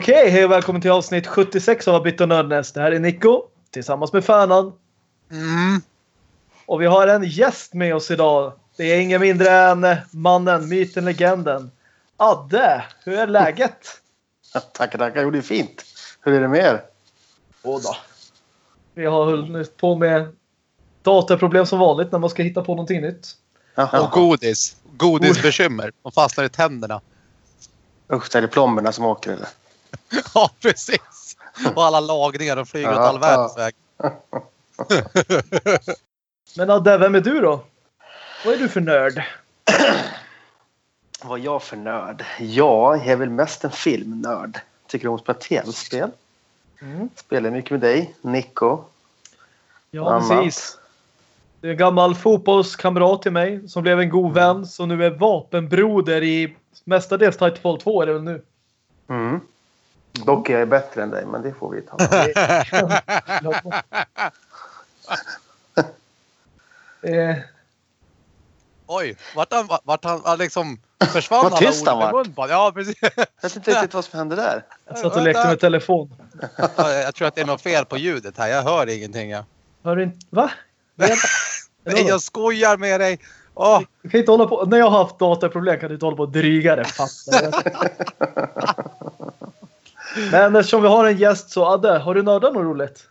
Okej, hej och välkommen till avsnitt 76 av Bytt och Nördnäs. Det här är Nico tillsammans med Färnan. Mm. Och vi har en gäst med oss idag. Det är ingen mindre än mannen, myten, legenden. Adde, hur är läget? Tackar, tackar. Jo, det är fint. Hur är det med er? Åh då. Vi har hållit på med datorproblem som vanligt när man ska hitta på någonting nytt. Jaha. Och godis. Godisbekymmer. De fastnar i tänderna. Usch, det är det plomberna som åker eller? Ja, precis. Och alla lagningar. De flyger åt all världens väg. Men Adde, vem är du då? Vad är du för nörd? Vad är jag för nörd? Ja, jag är väl mest en filmnörd. Tycker om att spela tv-spel. Mm. Spelar mycket med dig, Nico. Ja, precis. Det är en gammal fotbollskamrat till mig som blev en god vän som nu är vapenbroder i mestadels Titanfall 2 är det väl nu. Mm. Dock är jag bättre än dig, men det får vi ta. Eh, Oj, vart han, vart han liksom försvann Vad alla tyst han vart. Ja, precis. Jag vet inte riktigt vad som hände där. jag satt och lekte med telefon. Ja, Jag tror att det är något fel på ljudet här. Jag hör ingenting. Ja. Hör du inte? Va? Nej, jag skojar med dig. Åh, Du kan inte hålla på. När jag har haft datorproblem kan du inte hålla på och dryga det. Fattar? Men eftersom vi har en gäst så Adde, har du nördat något roligt?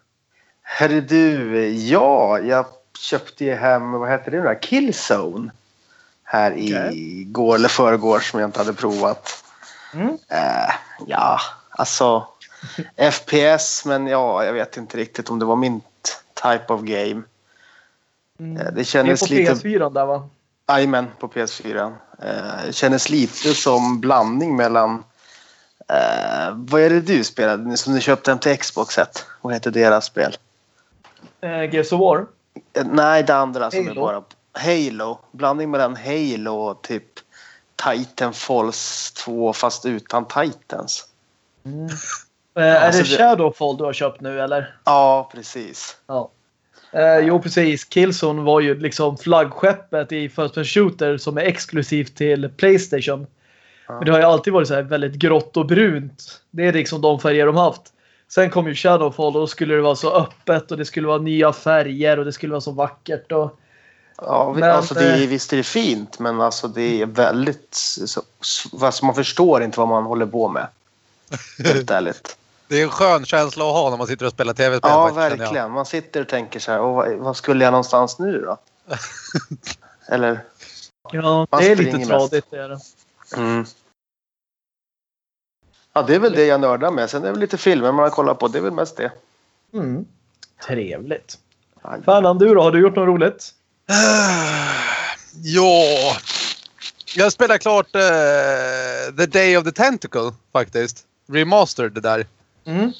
Herre du, ja, jag köpte ju hem, vad heter det nu? Killzone. Här i går eller förrgår som jag inte hade provat. Mm. Eh, ja, alltså FPS, men ja, jag vet inte riktigt om det var min type of game. Mm. Eh, Det Det är kändes på lite... PS4 där va? Jajamän, på PS4. Eh, det kändes lite som blandning mellan... Eh, vad är det du spelade som du köpte hem till Xboxet? Vad heter deras spel? Eh, Gears of War. Eh, nej, det andra som är Halo. bara... Halo. Blandning mellan Halo och typ Titanfalls 2 fast utan Titans. Eh, är Alltså det det- Shadowfall du har köpt nu eller? Ja, precis. Ja. Eh, jo precis. Killzone var ju liksom flaggskeppet i First Person Shooter som är exklusivt till Playstation. Men det har ju alltid varit så här väldigt grått och brunt. Det är liksom de färger de haft. Sen kom ju Shadowfall och då skulle det vara så öppet och det skulle vara nya färger och det skulle vara så vackert. Och... Ja, vi- Men, alltså det är, eh, visst är det fint men alltså det är väldigt... Så, så, alltså man förstår inte vad man håller på med. Helt ärligt. det är en skön känsla att ha när man sitter och spelar tv-spel. Ja, faktiskt, verkligen. Man sitter och tänker så här, "Åh, vad, vad skulle jag någonstans nu då? Eller? Ja, det är lite tradigt. Det är det. Mm. Ja, det är väl det jag nördar med. Sen är det väl lite filmer man har kollat på. Det är väl mest det. Mm. Trevligt. Ja, Fan, du då? Har du gjort något roligt? Ja. Jag spelar klart eh, The Day of the Tentacle faktiskt. Remastered det där. Mm.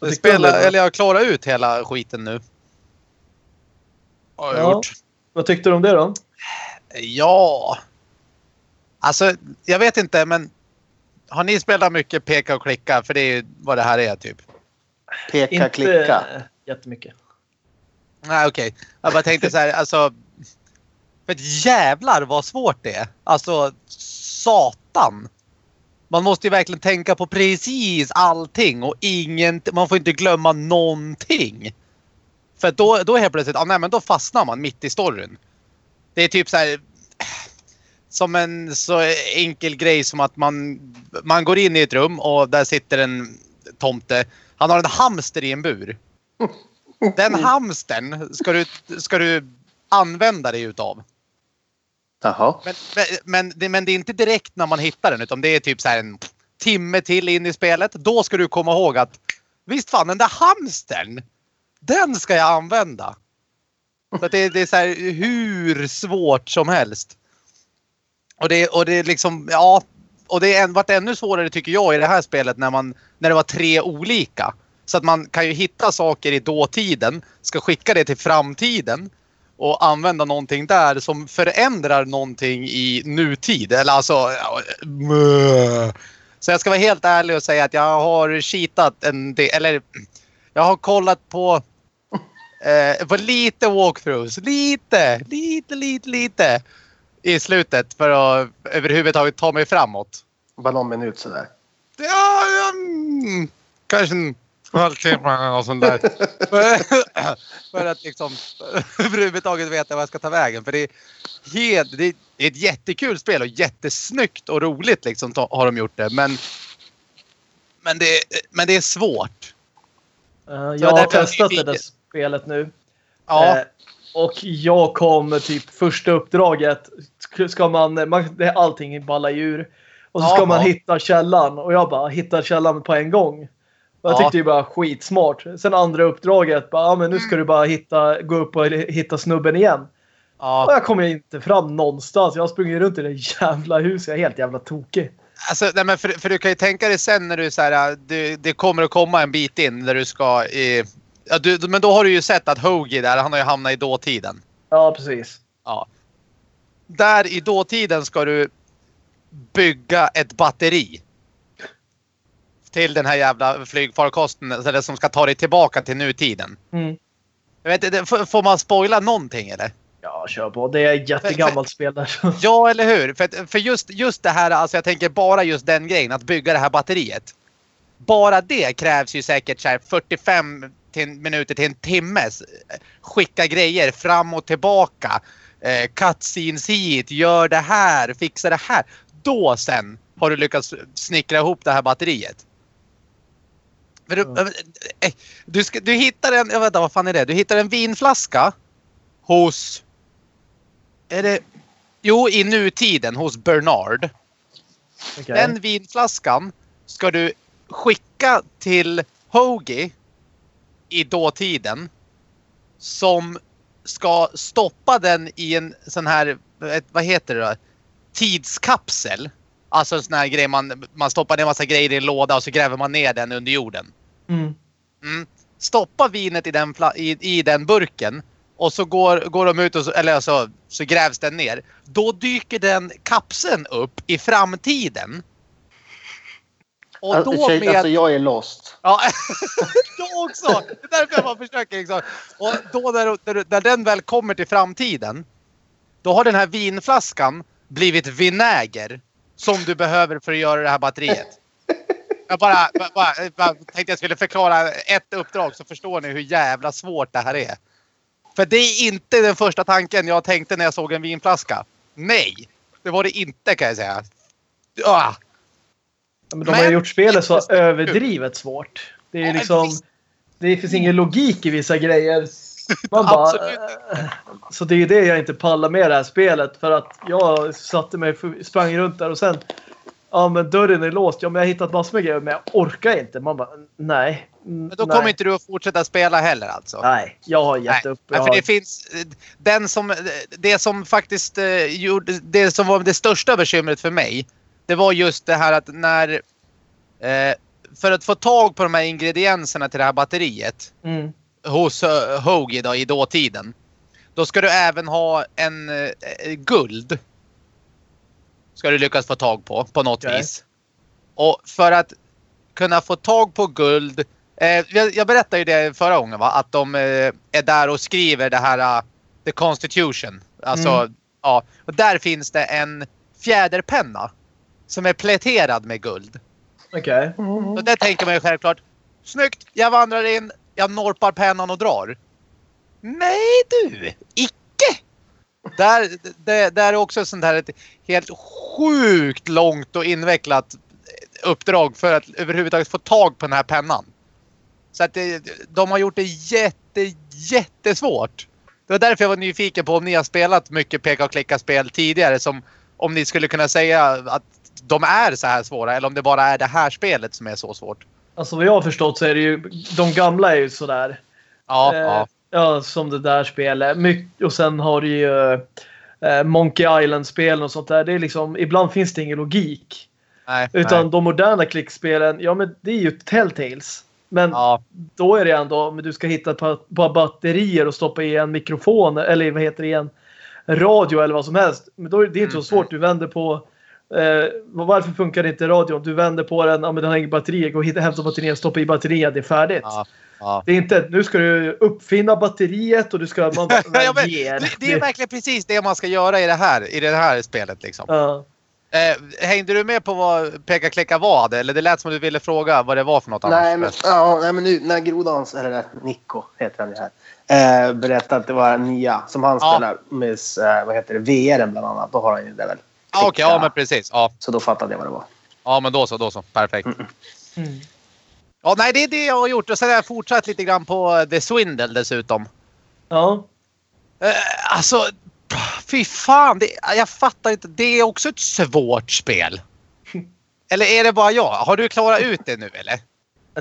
Jag, spelar, eller jag klarar ut hela skiten nu. Har jag Ja. gjort. Vad tyckte du om det då? Ja. Alltså, jag vet inte men. Har ni spelat mycket peka och klicka? För det är ju vad det här är typ. Peka, Inte klicka. jättemycket. Nej okej. Jag bara tänkte så här alltså. För jävlar vad svårt det är. Alltså satan. Man måste ju verkligen tänka på precis allting och ingen, man får inte glömma någonting. För då, då helt plötsligt, ah, nej men då fastnar man mitt i storyn. Det är typ så här. Som en så enkel grej som att man, man går in i ett rum och där sitter en tomte. Han har en hamster i en bur. Den hamstern ska du, ska du använda dig utav. Jaha. Men, men, men, det, men det är inte direkt när man hittar den utan det är typ så här en timme till in i spelet. Då ska du komma ihåg att visst fan den där hamstern. Den ska jag använda. Så att det, det är så här hur svårt som helst. Och det, och det är liksom, ja. Och det är varit ännu svårare tycker jag i det här spelet när, man, när det var tre olika. Så att man kan ju hitta saker i dåtiden, ska skicka det till framtiden och använda någonting där som förändrar någonting i nutid. Eller alltså... Så jag ska vara helt ärlig och säga att jag har cheatat en del. Eller jag har kollat på, eh, på lite walkthroughs. Lite, lite, lite, lite. I slutet för att överhuvudtaget ta mig framåt. Bara någon minut sådär. Ja, ja, mm, kanske en halvtimme eller något sånt där. för, att liksom överhuvudtaget veta vad jag ska ta vägen. För det är, helt, det är ett jättekul spel och jättesnyggt och roligt liksom har de gjort det. Men, men, det, men det är svårt. Uh, jag har testat det där spelet nu. Ja. Och jag kom typ första uppdraget. Ska man, man allting ballar djur. Och så ska ja, man hitta källan. Och jag bara hittar källan på en gång. Och jag tyckte ju bara skitsmart. Sen andra uppdraget, bara, ja, men nu ska du bara hitta, gå upp och hitta snubben igen. Ja. Och jag kommer inte fram någonstans. Jag springer runt i det jävla huset. Jag är helt jävla tokig. Alltså, nej, men för, för du kan ju tänka dig sen när du så här, det, det kommer att komma en bit in där du ska i... Ja, du, men då har du ju sett att Hoagie där, han har ju hamnat i dåtiden. Ja, precis. Ja. Där i dåtiden ska du bygga ett batteri. Till den här jävla flygfarkosten eller som ska ta dig tillbaka till nutiden. Mm. Jag vet, får man spoila någonting eller? Ja, kör på. Det är ett jättegammalt spel där. Ja, eller hur? För, för just, just det här, alltså jag tänker bara just den grejen, att bygga det här batteriet. Bara det krävs ju säkert så 45 till, minuter till en timme. Skicka grejer fram och tillbaka. Eh, cutscenes hit, gör det här, fixa det här. Då sen har du lyckats snickra ihop det här batteriet. Du, mm. du, ska, du hittar en, jag vet inte vad fan är det? Du hittar en vinflaska hos är det... Jo, i nutiden hos Bernard. Okay. Den vinflaskan ska du skicka till Hoagie i dåtiden. Som ska stoppa den i en sån här, vad heter det då? Tidskapsel. Alltså en sån här grej man, man stoppar ner en massa grejer i en låda och så gräver man ner den under jorden. Mm. Mm. Stoppa vinet i den, i, i den burken och så går, går de ut och så, eller alltså, så grävs den ner. Då dyker den kapseln upp i framtiden. Och alltså, då med... Alltså jag är lost. Ja, jag också. Det är därför jag bara försöker liksom. Och då när, när, när den väl kommer till framtiden. Då har den här vinflaskan blivit vinäger. Som du behöver för att göra det här batteriet. Jag bara, bara, bara tänkte jag skulle förklara ett uppdrag så förstår ni hur jävla svårt det här är. För det är inte den första tanken jag tänkte när jag såg en vinflaska. Nej, det var det inte kan jag säga. Ah. Men de men, har gjort spelet så överdrivet svårt. Det är ja, liksom... Det finns ingen logik i vissa grejer. Man bara, så det är det jag inte pallar med det här spelet. För att jag satte mig, sprang runt där och sen Ja men dörren är låst. Ja men jag har hittat massor med grejer men jag orkar inte. Man bara nej. Men då nej. kommer inte du att fortsätta spela heller alltså? Nej, jag har gett nej. upp. Jag för har... det finns den som det som faktiskt eh, gjorde det som var det största bekymret för mig. Det var just det här att när eh, för att få tag på de här ingredienserna till det här batteriet mm. hos uh, Hoagie då, i dåtiden. Då ska du även ha en uh, guld ska du lyckas få tag på på något okay. vis. Och för att kunna få tag på guld. Eh, jag, jag berättade ju det förra gången va? Att de eh, är där och skriver det här uh, The Constitution. Alltså, mm. ja. Och där finns det en fjäderpenna. Som är pläterad med guld. Okej. Okay. Mm. Och det tänker man ju självklart. Snyggt! Jag vandrar in, jag norpar pennan och drar. Nej du! Icke! Där, det, där är också sånt här ett helt sjukt långt och invecklat uppdrag för att överhuvudtaget få tag på den här pennan. Så att det, de har gjort det jätte, jättesvårt. Det var därför jag var nyfiken på om ni har spelat mycket peka och klicka spel tidigare. Som om ni skulle kunna säga att de är så här svåra eller om det bara är det här spelet som är så svårt. Alltså vad jag har förstått så är det ju, de gamla är ju sådär. Ja, eh, ja. Ja, som det där spelet. My och sen har du ju äh, Monkey Island-spelen och sånt där. Det är liksom, ibland finns det ingen logik. Nej, Utan nej. de moderna klickspelen, ja men det är ju Telltales. Men ja. då är det ändå, men du ska hitta ett par, par, batterier och stoppa i en mikrofon eller vad heter det igen? Radio eller vad som helst. Men då är det inte mm. så svårt. Du vänder på eh, varför funkar det inte radion? Du vänder på den, ja men den har inget batteri. Gå och hämta batteriet, stoppa i batteriet, det är färdigt. Ja. Ja. Det är inte nu ska du uppfinna batteriet och du ska... Man ja, men, det, det, är verkligen precis det man ska göra i det här, i det här spelet. Liksom. Ja. Eh, hängde du med på vad Pekka Klicka var? Eller det lät som att du ville fråga vad det var för något Nej, annars. men, ja, nej, men nu när Grodans, eller Nico heter han ju här, eh, berättade att det var nya som han Ja. spelar med eh, vad heter det, VR bland annat. Då har han ju det väl. Ah, Okej, ja men precis. Ja. Så då fattade jag vad det var. ja, men då så, då så. Perfekt. Mm. Ja, nej, det är det jag har gjort. Och sen har jag fortsatt lite grann på The Swindle dessutom. Ja. Eh, alltså, fy fan. Det, jag fattar inte. Det är också ett svårt spel. Eller är det bara jag? Har du klarat ut det nu eller?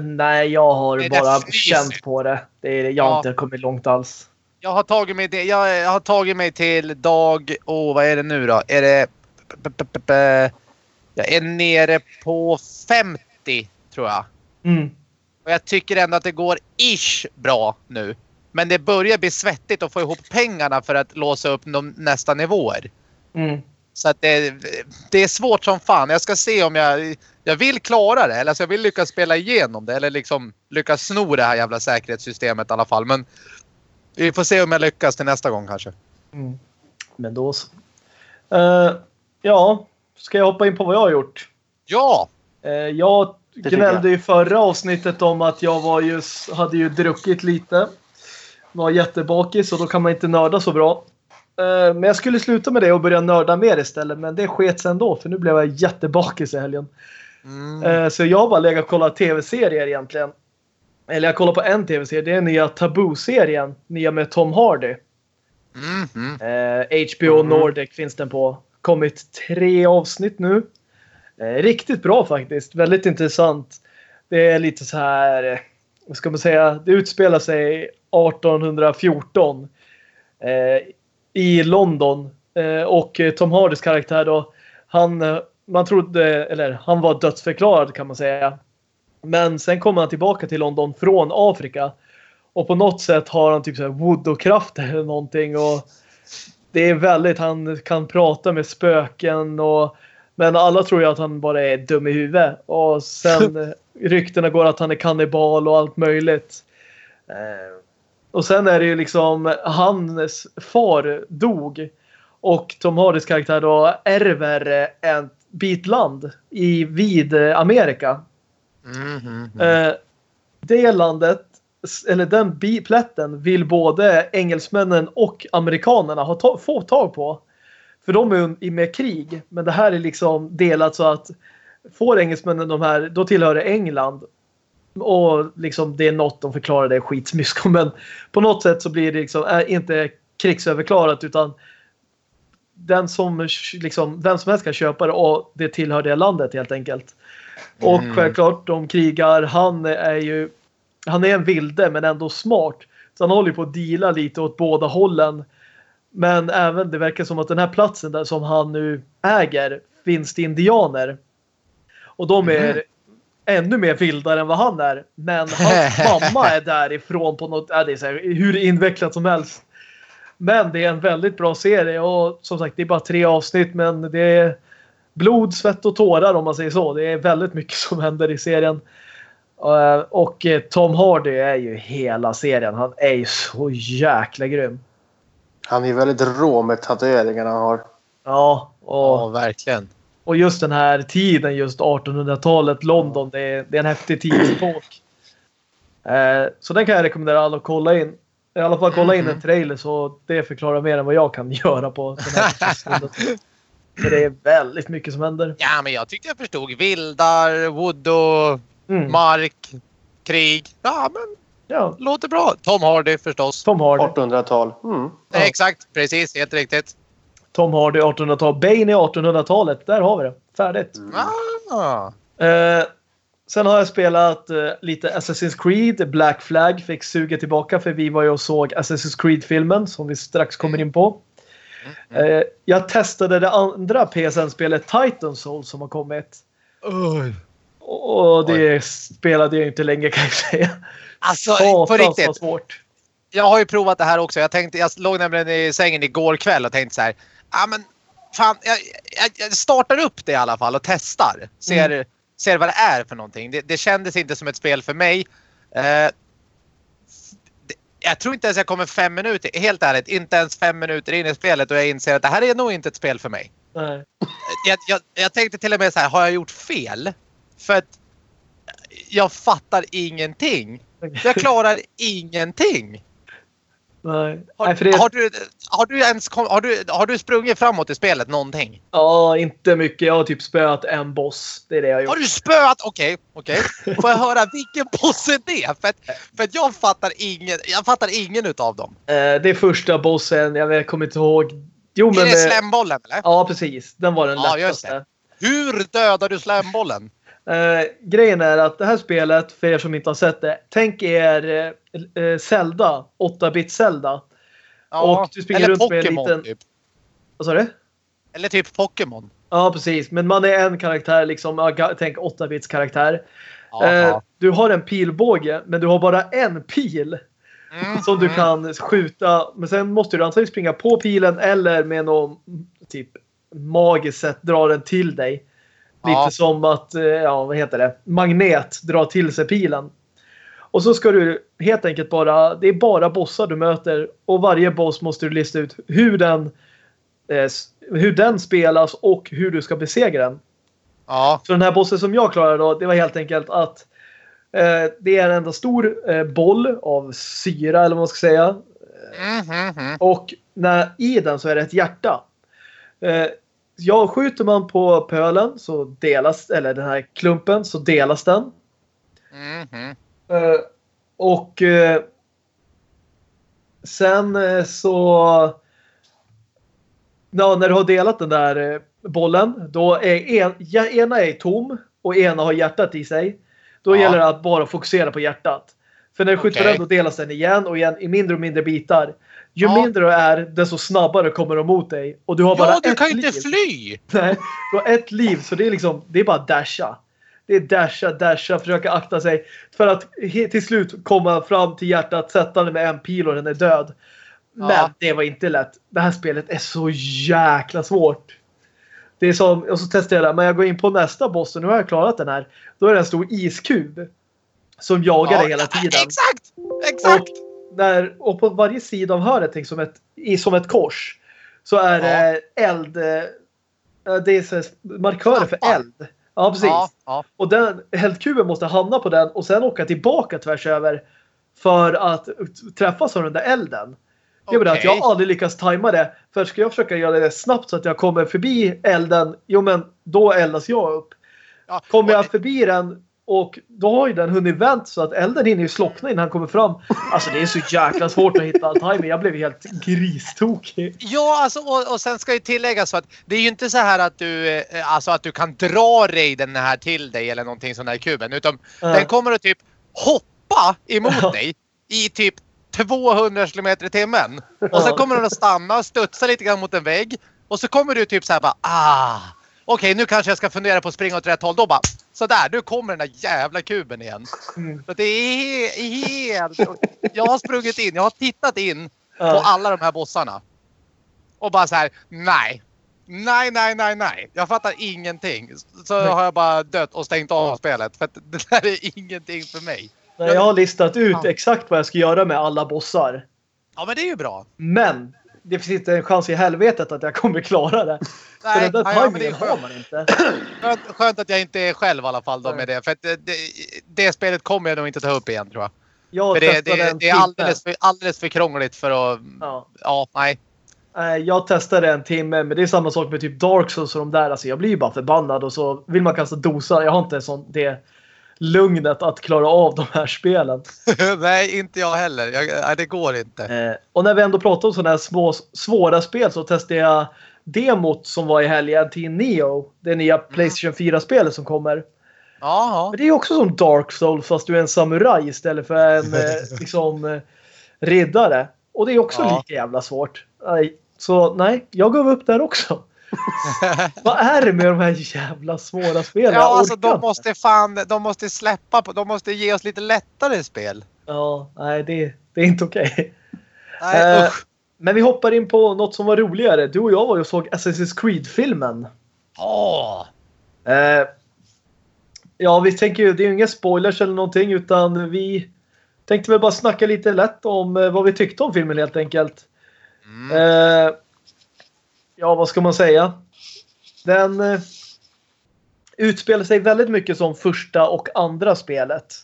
Nej, jag har bara känt på det. det är, jag har Ja. inte kommit långt alls. Jag har tagit mig, det, jag, har tagit mig till dag... Åh, vad är det nu då? Är det... Jag är nere på 50 tror jag. Mm. Och jag tycker ändå att det går ish bra nu. Men det börjar bli svettigt att få ihop pengarna för att låsa upp de nästa nivåer. Mm. Så att det, det är svårt som fan. Jag ska se om jag... Jag vill klara det. Eller alltså jag vill lyckas spela igenom det. Eller liksom lyckas sno det här jävla säkerhetssystemet i alla fall. Men vi får se om jag lyckas till nästa gång kanske. Mm. Men då så. Eh, ja, ska jag hoppa in på vad jag har gjort? Ja! Uh, jag gnällde i förra avsnittet om att jag var just, hade ju druckit lite. Var jättebakis och då kan man inte nörda så bra. Eh, men jag skulle sluta med det och börja nörda mer istället. Men det skets ändå för nu blev jag jättebakis i helgen. Mm. Eh, Så jag har bara legat och kollat tv-serier egentligen. Eller jag kollar på en tv-serie. Det är nya Taboo-serien. Nya med Tom Hardy. Mm, mm. Eh, HBO Mhm. Nordic finns den på. Kommit tre avsnitt nu. Eh, riktigt bra faktiskt. Väldigt intressant. Det är lite så här. Eh, vad ska man säga? Det utspelar sig 1814. Eh, I London. Eh, och eh, Tom Hardys karaktär då. Han, eh, man trodde, eller han var dödsförklarad kan man säga. Men sen kommer han tillbaka till London från Afrika. Och på något sätt har han typ så här voodoo-krafter eller någonting. Och det är väldigt, han kan prata med spöken och men alla tror ju att han bara är dum i huvudet. Och sen ryktena går att han är kannibal och allt möjligt. Eh, Och sen är det ju liksom hans far dog. Och Tom Hardys karaktär då ärver en bit land i vid eh, Amerika. Mm, mm, mm. Det landet, eller den bi- plätten, vill både engelsmännen och amerikanerna ha ta- få tag på. För de är i med krig. Men det här är liksom delat så att får engelsmännen de här, då tillhör det England. Och liksom det är något de förklarar det är skitsmysko. Men på något sätt så blir det liksom inte krigsöverklarat utan den som liksom, vem som helst kan köpa det och det tillhör det landet helt enkelt. Och Mm. självklart, de krigar. Han är ju han är en vilde men ändå smart. Så han håller på att deala lite åt båda hållen. Men även det verkar som att den här platsen där som han nu äger finns det indianer. Och de är Mhm. ännu mer vildare än vad han är. Men hans mamma är därifrån på något, ja, det är så här, hur invecklat som helst. Men det är en väldigt bra serie och som sagt det är bara tre avsnitt men det är blod, svett och tårar om man säger så. Det är väldigt mycket som händer i serien. Eh, Och eh, Tom Hardy är ju hela serien. Han är ju så jäkla grym. Han är väldigt rå med tatueringarna han har. Ja, Ja, och, verkligen. och just den här tiden, just 1800-talet, London, det är, det är en häftig tidsepok. Eh, Så den kan jag rekommendera alla att kolla in. I alla fall kolla in en trailer så det förklarar mer än vad jag kan göra på den här. För det är väldigt mycket som händer. Ja, men jag tyckte jag förstod. Vildar, voodoo, Mm. mark, krig. Ja, men Ja, låter bra. Tom Hardy förstås. Tom Hardy. 1800-tal. Mm. Ja. Exakt, precis. Helt riktigt. Tom Hardy 1800-tal. Bane i 1800-talet. Där har vi det. Färdigt. Ah. Eh, sen har jag spelat eh, lite Assassin's Creed. Black Flag fick suga tillbaka för vi var ju och såg Assassin's Creed-filmen som vi strax kommer in på. Eh, jag testade det andra PSN-spelet Titan Soul som har kommit. Oj. Och det spelade jag inte länge kan jag säga. Alltså, Satans på riktigt. svårt. Jag har ju provat det här också. Jag, tänkte, jag låg nämligen i sängen igår kväll och tänkte så här. Ja, men fan, jag, jag, jag startar upp det i alla fall och testar. Ser, ser vad det är för någonting. Det, det kändes inte som ett spel för mig. Eh, det, jag tror inte ens jag kommer fem minuter, helt ärligt, inte ens fem minuter in i spelet och jag inser att det här är nog inte ett spel för mig. Nej. Jag, jag, jag tänkte till och med så här, har jag gjort fel? För att jag fattar ingenting. Jag klarar ingenting. Nej. Har, det, har, du, har, du ens, har, du, har du sprungit framåt i spelet någonting? Ja, inte mycket. Jag har typ spöat en boss. Det är det jag har gjort. Har du spöat? Okej, okej. Får jag höra vilken boss är det? För att, för att jag fattar ingen, jag fattar ingen utav dem. Eh, det är första bossen. Jag kommer inte ihåg. Jo, men... är det slembollen eller? Ja, precis. Den var den Ja, lättaste. Hur dödar du slembollen? Eh, grejen är att det här spelet, för er som inte har sett det, tänk er eh, eh, Zelda, 8-bit Zelda. Och du springer eller runt med en Pokémon liten- typ. Vad sa du? Eller typ Pokémon. Ja, precis. Men man är en karaktär, liksom, ja, tänk 8-bits karaktär. Ja, Eh, ja. du har en pilbåge, men du har bara en pil Mm, som du mm. kan skjuta. Men sen måste du antingen springa på pilen eller med någon typ magiskt sätt dra den till dig. Lite Ja. som att, eh, ja vad heter det, magnet drar till sig pilen. Och så ska du helt enkelt bara, det är bara bossar du möter och varje boss måste du lista ut hur den, eh, hur den spelas och hur du ska besegra den. Ja, Så den här bossen som jag klarade då, det var helt enkelt att eh, det är en enda stor eh, boll av syra eller vad man ska säga. mm, mm, mm. Och när, i den så är det ett hjärta. Ja, skjuter man på pölen så delas, eller den här klumpen så delas den. Mm, mm. Eh, och eh, sen eh, så... Ja, när du har delat den där bollen, då är en, ena är tom och ena har hjärtat i sig. Då Ja. gäller det att bara fokusera på hjärtat. För när du skjuter Okej. den då delas den igen och igen i mindre och mindre bitar. Ju Ja. mindre du är, desto snabbare kommer de mot dig. Och du har bara Ja, du ett kan ju inte fly! Nej, du har ett liv så det är liksom, det är bara dasha. Det är dasha, dasha, försöka akta sig. För att till slut komma fram till hjärtat, sätta den med en pil och den är död. Men Ja. det var inte lätt. Det här spelet är så jäkla svårt. Det är som, och så testar jag det, men jag går in på nästa boss och nu har jag klarat den här. Då är det en stor iskub. Som jagar Ja, dig hela tiden. Exakt! Exakt! Och, när, och på varje sida av hörnet, tänk som ett, i, som ett kors, så är det eld. eh, Det är så markörer för eld. Ja, precis. Ja, ja. Och den eldkuben måste hamna på den och sen åka tillbaka tvärs över för att träffas av den där elden. Det bara att jag har aldrig lyckats tajma det. För ska jag försöka göra det snabbt så att jag kommer förbi elden, jo men då eldas jag upp. Ja, Kommer jag förbi den och då har ju den hunnit vänt så att elden hinner ju slockna innan han kommer fram. Alltså det är så jäkla svårt att hitta timing. Jag blev helt gristokig. Ja, alltså, och, och sen ska ju tilläggas så att det är ju inte så här att du, eh, alltså, att du kan dra raiden här till dig eller någonting sån här i kuben. Utan Ja. den kommer att typ hoppa emot Ja. dig i typ 200 km i timmen. Och sen kommer den att stanna och studsa lite grann mot en vägg. Och så kommer du typ så här bara ah. Okej, nu kanske jag ska fundera på att springa åt rätt håll. Då bara sådär, nu kommer den där jävla kuben igen. Mm. Så det är he- helt... Jag har sprungit in, jag har tittat in på alla de här bossarna. Och bara så här, nej. Nej, nej, nej, nej. Jag fattar ingenting. Så Nej. har jag bara dött och stängt av spelet. För det där är ingenting för mig. Nej, Jag har listat ut Ja. exakt vad jag ska göra med alla bossar. Ja, men det är ju bra. Men det finns inte en chans i helvetet att jag kommer klara det. Nej, den där ja, men det är har man inte. Skönt, skönt att jag inte är själv i alla fall då med det. För det, det, spelet kommer jag nog inte ta upp igen tror jag. Jag För det, det, en det är alldeles för, alldeles för krångligt för att... Ja. Ja, nej. Nej, Jag testade en timme, men det är samma sak med typ Dark Souls och de där. Alltså, jag blir ju bara förbannad och så vill man kasta dosa. Jag har inte sån, det lugnet att klara av de här spelen. nej, inte jag heller. Jag, det går inte. Eh, och när vi ändå pratar om sådana här små, svåra spel så testade jag demot som var i helgen till Neo. Det nya Playstation 4-spelet som kommer. Ja, Men det är också som Dark Souls fast du är en samuraj istället för en eh, liksom, eh, riddare. Och det är också Ja. lika jävla svårt. Nej, Så nej, jag gav upp där också. Vad är det med de här jävla svåra spelen? Ja, alltså de måste fan, de måste släppa på, de måste ge oss lite lättare spel. Ja, nej det, det är inte okej. Nej, Eh. Men vi hoppar in på något som var roligare. Du och jag var ju och såg Assassin's Creed-filmen. Åh. Eh, ja, vi tänker ju, det är ju inga spoilers eller någonting utan vi tänkte väl bara snacka lite lätt om eh, vad vi tyckte om filmen helt enkelt. Mm. Eh, ja, vad ska man säga? Den eh, utspelar sig väldigt mycket som första och andra spelet.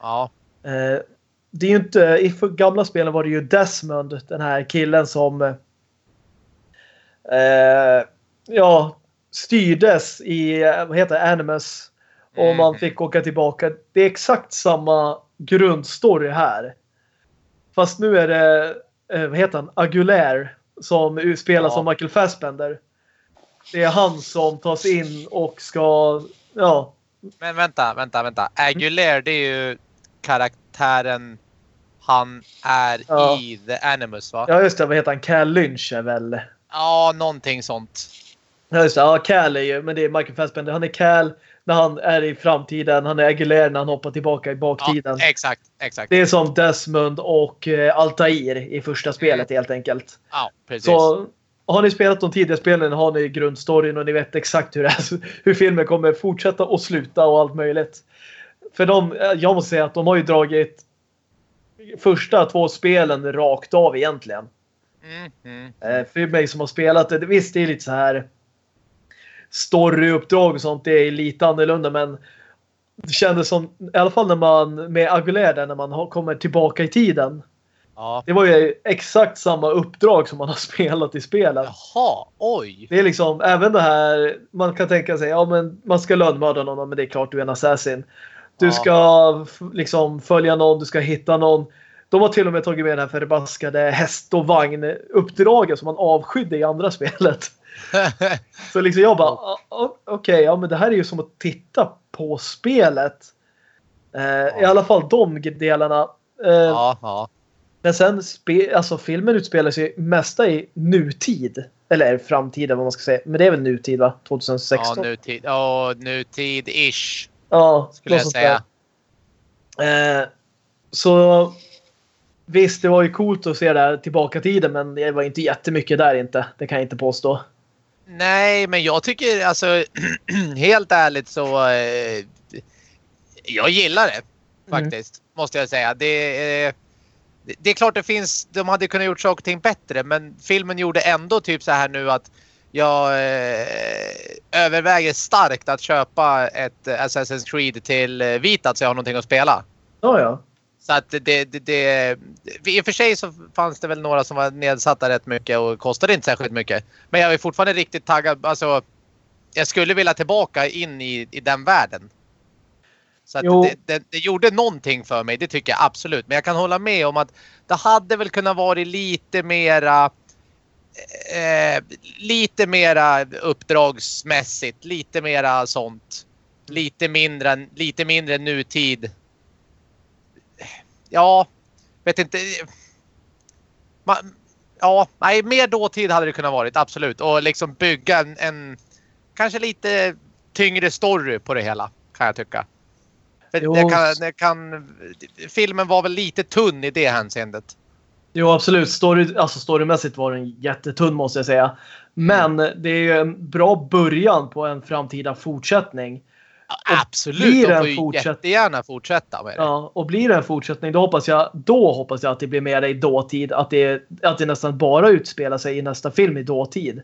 Ja. Eh, det är ju inte, I för gamla spelen var det ju Desmond, den här killen som eh, ja, styrdes i eh, vad heter det, Animus. Och Mm. man fick åka tillbaka. Det är exakt samma grundstory här. Fast nu är det, eh, vad heter han, Aguilera som spelas Ja. som Michael Fassbender. Det är han som tas in och ska, ja, Men vänta, vänta, vänta. Aguilera, det är ju karaktären han är Ja. i The Animus va? ja just det, vad heter han, Cal Lynch är väl. Ja, någonting sånt. Ja just det, ja Cal är ju, men det är Michael Fassbender. Han är Cal när han är i framtiden, han är Aguilera när han hoppar tillbaka i baktiden. Ja, exakt, exakt. Det är som Desmond och eh, Altair i första spelet helt enkelt. Ja, precis. Så har ni spelat de tidigare spelen har ni grundstoryn och ni vet exakt hur, det är, hur filmen kommer fortsätta och sluta och allt möjligt. För de, eh, jag måste säga att de har ju dragit första två spelen rakt av egentligen. Mm, mm. Eh, För mig som har spelat det, visst det är lite så här storyuppdrag och sånt, det är lite annorlunda men det kändes som, i alla fall när man med Aguilera där, när man kommer tillbaka i tiden. Ja. Det var ju exakt samma uppdrag som man har spelat i spelet. Jaha, oj. Det är liksom även det här, man kan tänka sig, ja men man ska lönnmörda någon, men det är klart du är en assassin. Du Ja. ska liksom följa någon, du ska hitta någon. De har till och med tagit med den här förbaskade häst och vagn uppdraget som man avskydde i andra spelet. Så liksom jag bara, "Ah, ah, okej, ja men det här är ju som att titta på spelet. Eh, I alla fall de delarna. Eh, ja, ja. Men sen, alltså filmen utspelar sig mesta i nutid. Eller framtiden vad man ska säga. Men det är väl nutid va? 2016? Ja, nutid. Ja, nutid-ish. Ja, Skulle jag säga. Eh, så visst, det var ju coolt att se det här tillbaka tiden men det var inte jättemycket där inte. Det kan jag inte påstå. Nej, men jag tycker alltså helt ärligt så. Eh, jag gillar det faktiskt. Måste jag säga. Det, eh, det- det är klart det finns. De hade kunnat gjort saker och ting bättre, men filmen gjorde ändå typ så här nu att jag eh, överväger starkt att köpa ett Assassin's Creed till eh, Vita så jag har någonting att spela. Ja, ja. Så att det, det, det, I och för sig så fanns det väl några som var nedsatta rätt mycket och kostade inte särskilt mycket. Men jag är fortfarande riktigt taggad. Alltså, jag skulle vilja tillbaka in i, i den världen. Så det, det, det gjorde någonting för mig, det tycker jag absolut. Men jag kan hålla med om att det hade väl kunnat vara lite mera eh, lite mera uppdragsmässigt, lite mera sånt. Lite mindre, lite mindre nutid. Ja, vet inte. Man, ja, nej, mer dåtid hade det kunnat varit, absolut. Och liksom bygga en, en kanske lite tyngre story på det hela, kan jag tycka. Det kan, det kan, filmen var väl lite tunn i det hänseendet. Jo, absolut. Story, alltså storymässigt var den jättetunn måste jag säga. Men det är ju en bra början på en framtida fortsättning. Absolut, blir de får ju fortsätt- jättegärna fortsätta med det. Ja, och blir det en fortsättning då hoppas jag, då hoppas jag att det blir mer i dåtid. Att det, att det nästan bara utspelar sig i nästa film i dåtid.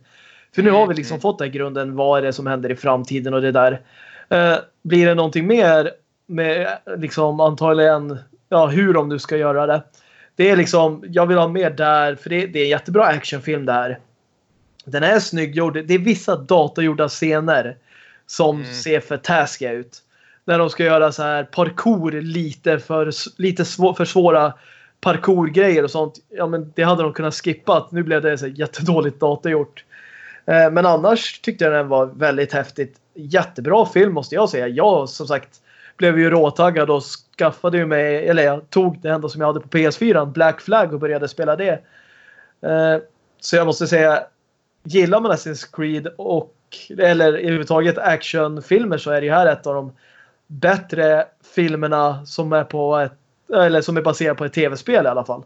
För nu har vi liksom Mm. fått den grunden. Vad är det som händer i framtiden och det där. Eh, blir det någonting mer med liksom antagligen ja, hur de nu ska göra det. Det är liksom, jag vill ha mer där för det, det är en jättebra actionfilm där. Den är snygggjord. Det är vissa datagjorda scener som Mm. ser för taskiga ut. När de ska göra så här parkour lite för, lite svå, för svåra parkourgrejer och sånt. Ja, men det hade de kunnat skippa. Nu blev det så jättedåligt datagjort. Eh, Men annars tyckte jag den var väldigt häftigt. Jättebra film måste jag säga. Jag som sagt blev ju råtaggad och skaffade ju mig, eller jag tog det enda som jag hade på PS4, Black Flag och började spela det. Eh, Så jag måste säga, gillar man Assassin's Creed och eller överhuvudtaget actionfilmer så är det här ett av de bättre filmerna som är på ett eller som är baserad på ett tv-spel i alla fall.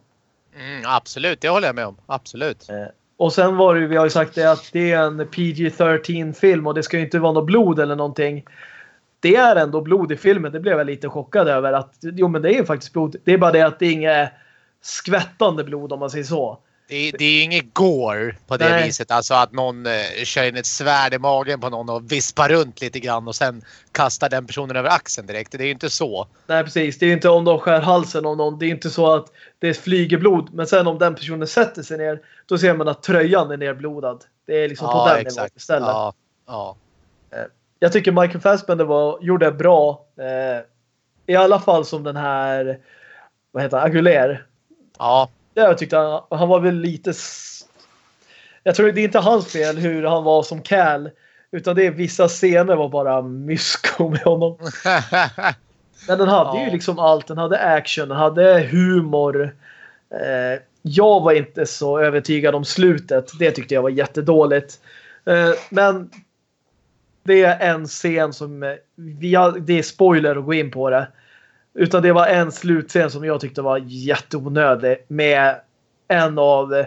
Mm, absolut, det håller jag med om. Absolut. Och sen var det vi har ju sagt det att det är en PG-13 film och det ska ju inte vara något blod eller någonting. Det är ändå blod i filmen. Det blev jag lite chockad över att jo men det är ju faktiskt blod. Det är bara det att det är inget skvättande blod om man säger så. Det, är- det är inget gore på det Nej. viset. Alltså att någon eh, kör in ett svärd i magen på någon och vispar runt lite grann och sen kastar den personen över axeln direkt. Det är ju inte så. Nej precis, det är ju inte om de skär halsen av någon. Det är inte så att det flyger blod. Men sen om den personen sätter sig ner, då ser man att tröjan är nerblodad. Det är liksom på den nivån istället. Ja, ja. Jag tycker Michael Fassbender var, gjorde bra. Eh, I alla fall som den här, vad heter han, Aguilera. ja. Jag tyckte han, han var väl lite... Jag tror det är inte hans fel hur han var som Cal. Utan det är vissa scener var bara mysko med honom. Men den hade Ja. ju liksom allt. Den hade action, den hade humor. Eh, jag var inte så övertygad om slutet. Det tyckte jag var jättedåligt. Eh, men det är en scen som... eh, Vi har, det är spoiler att gå in på det. Utan det var en slutscen som jag tyckte var jätteonödig. Med en av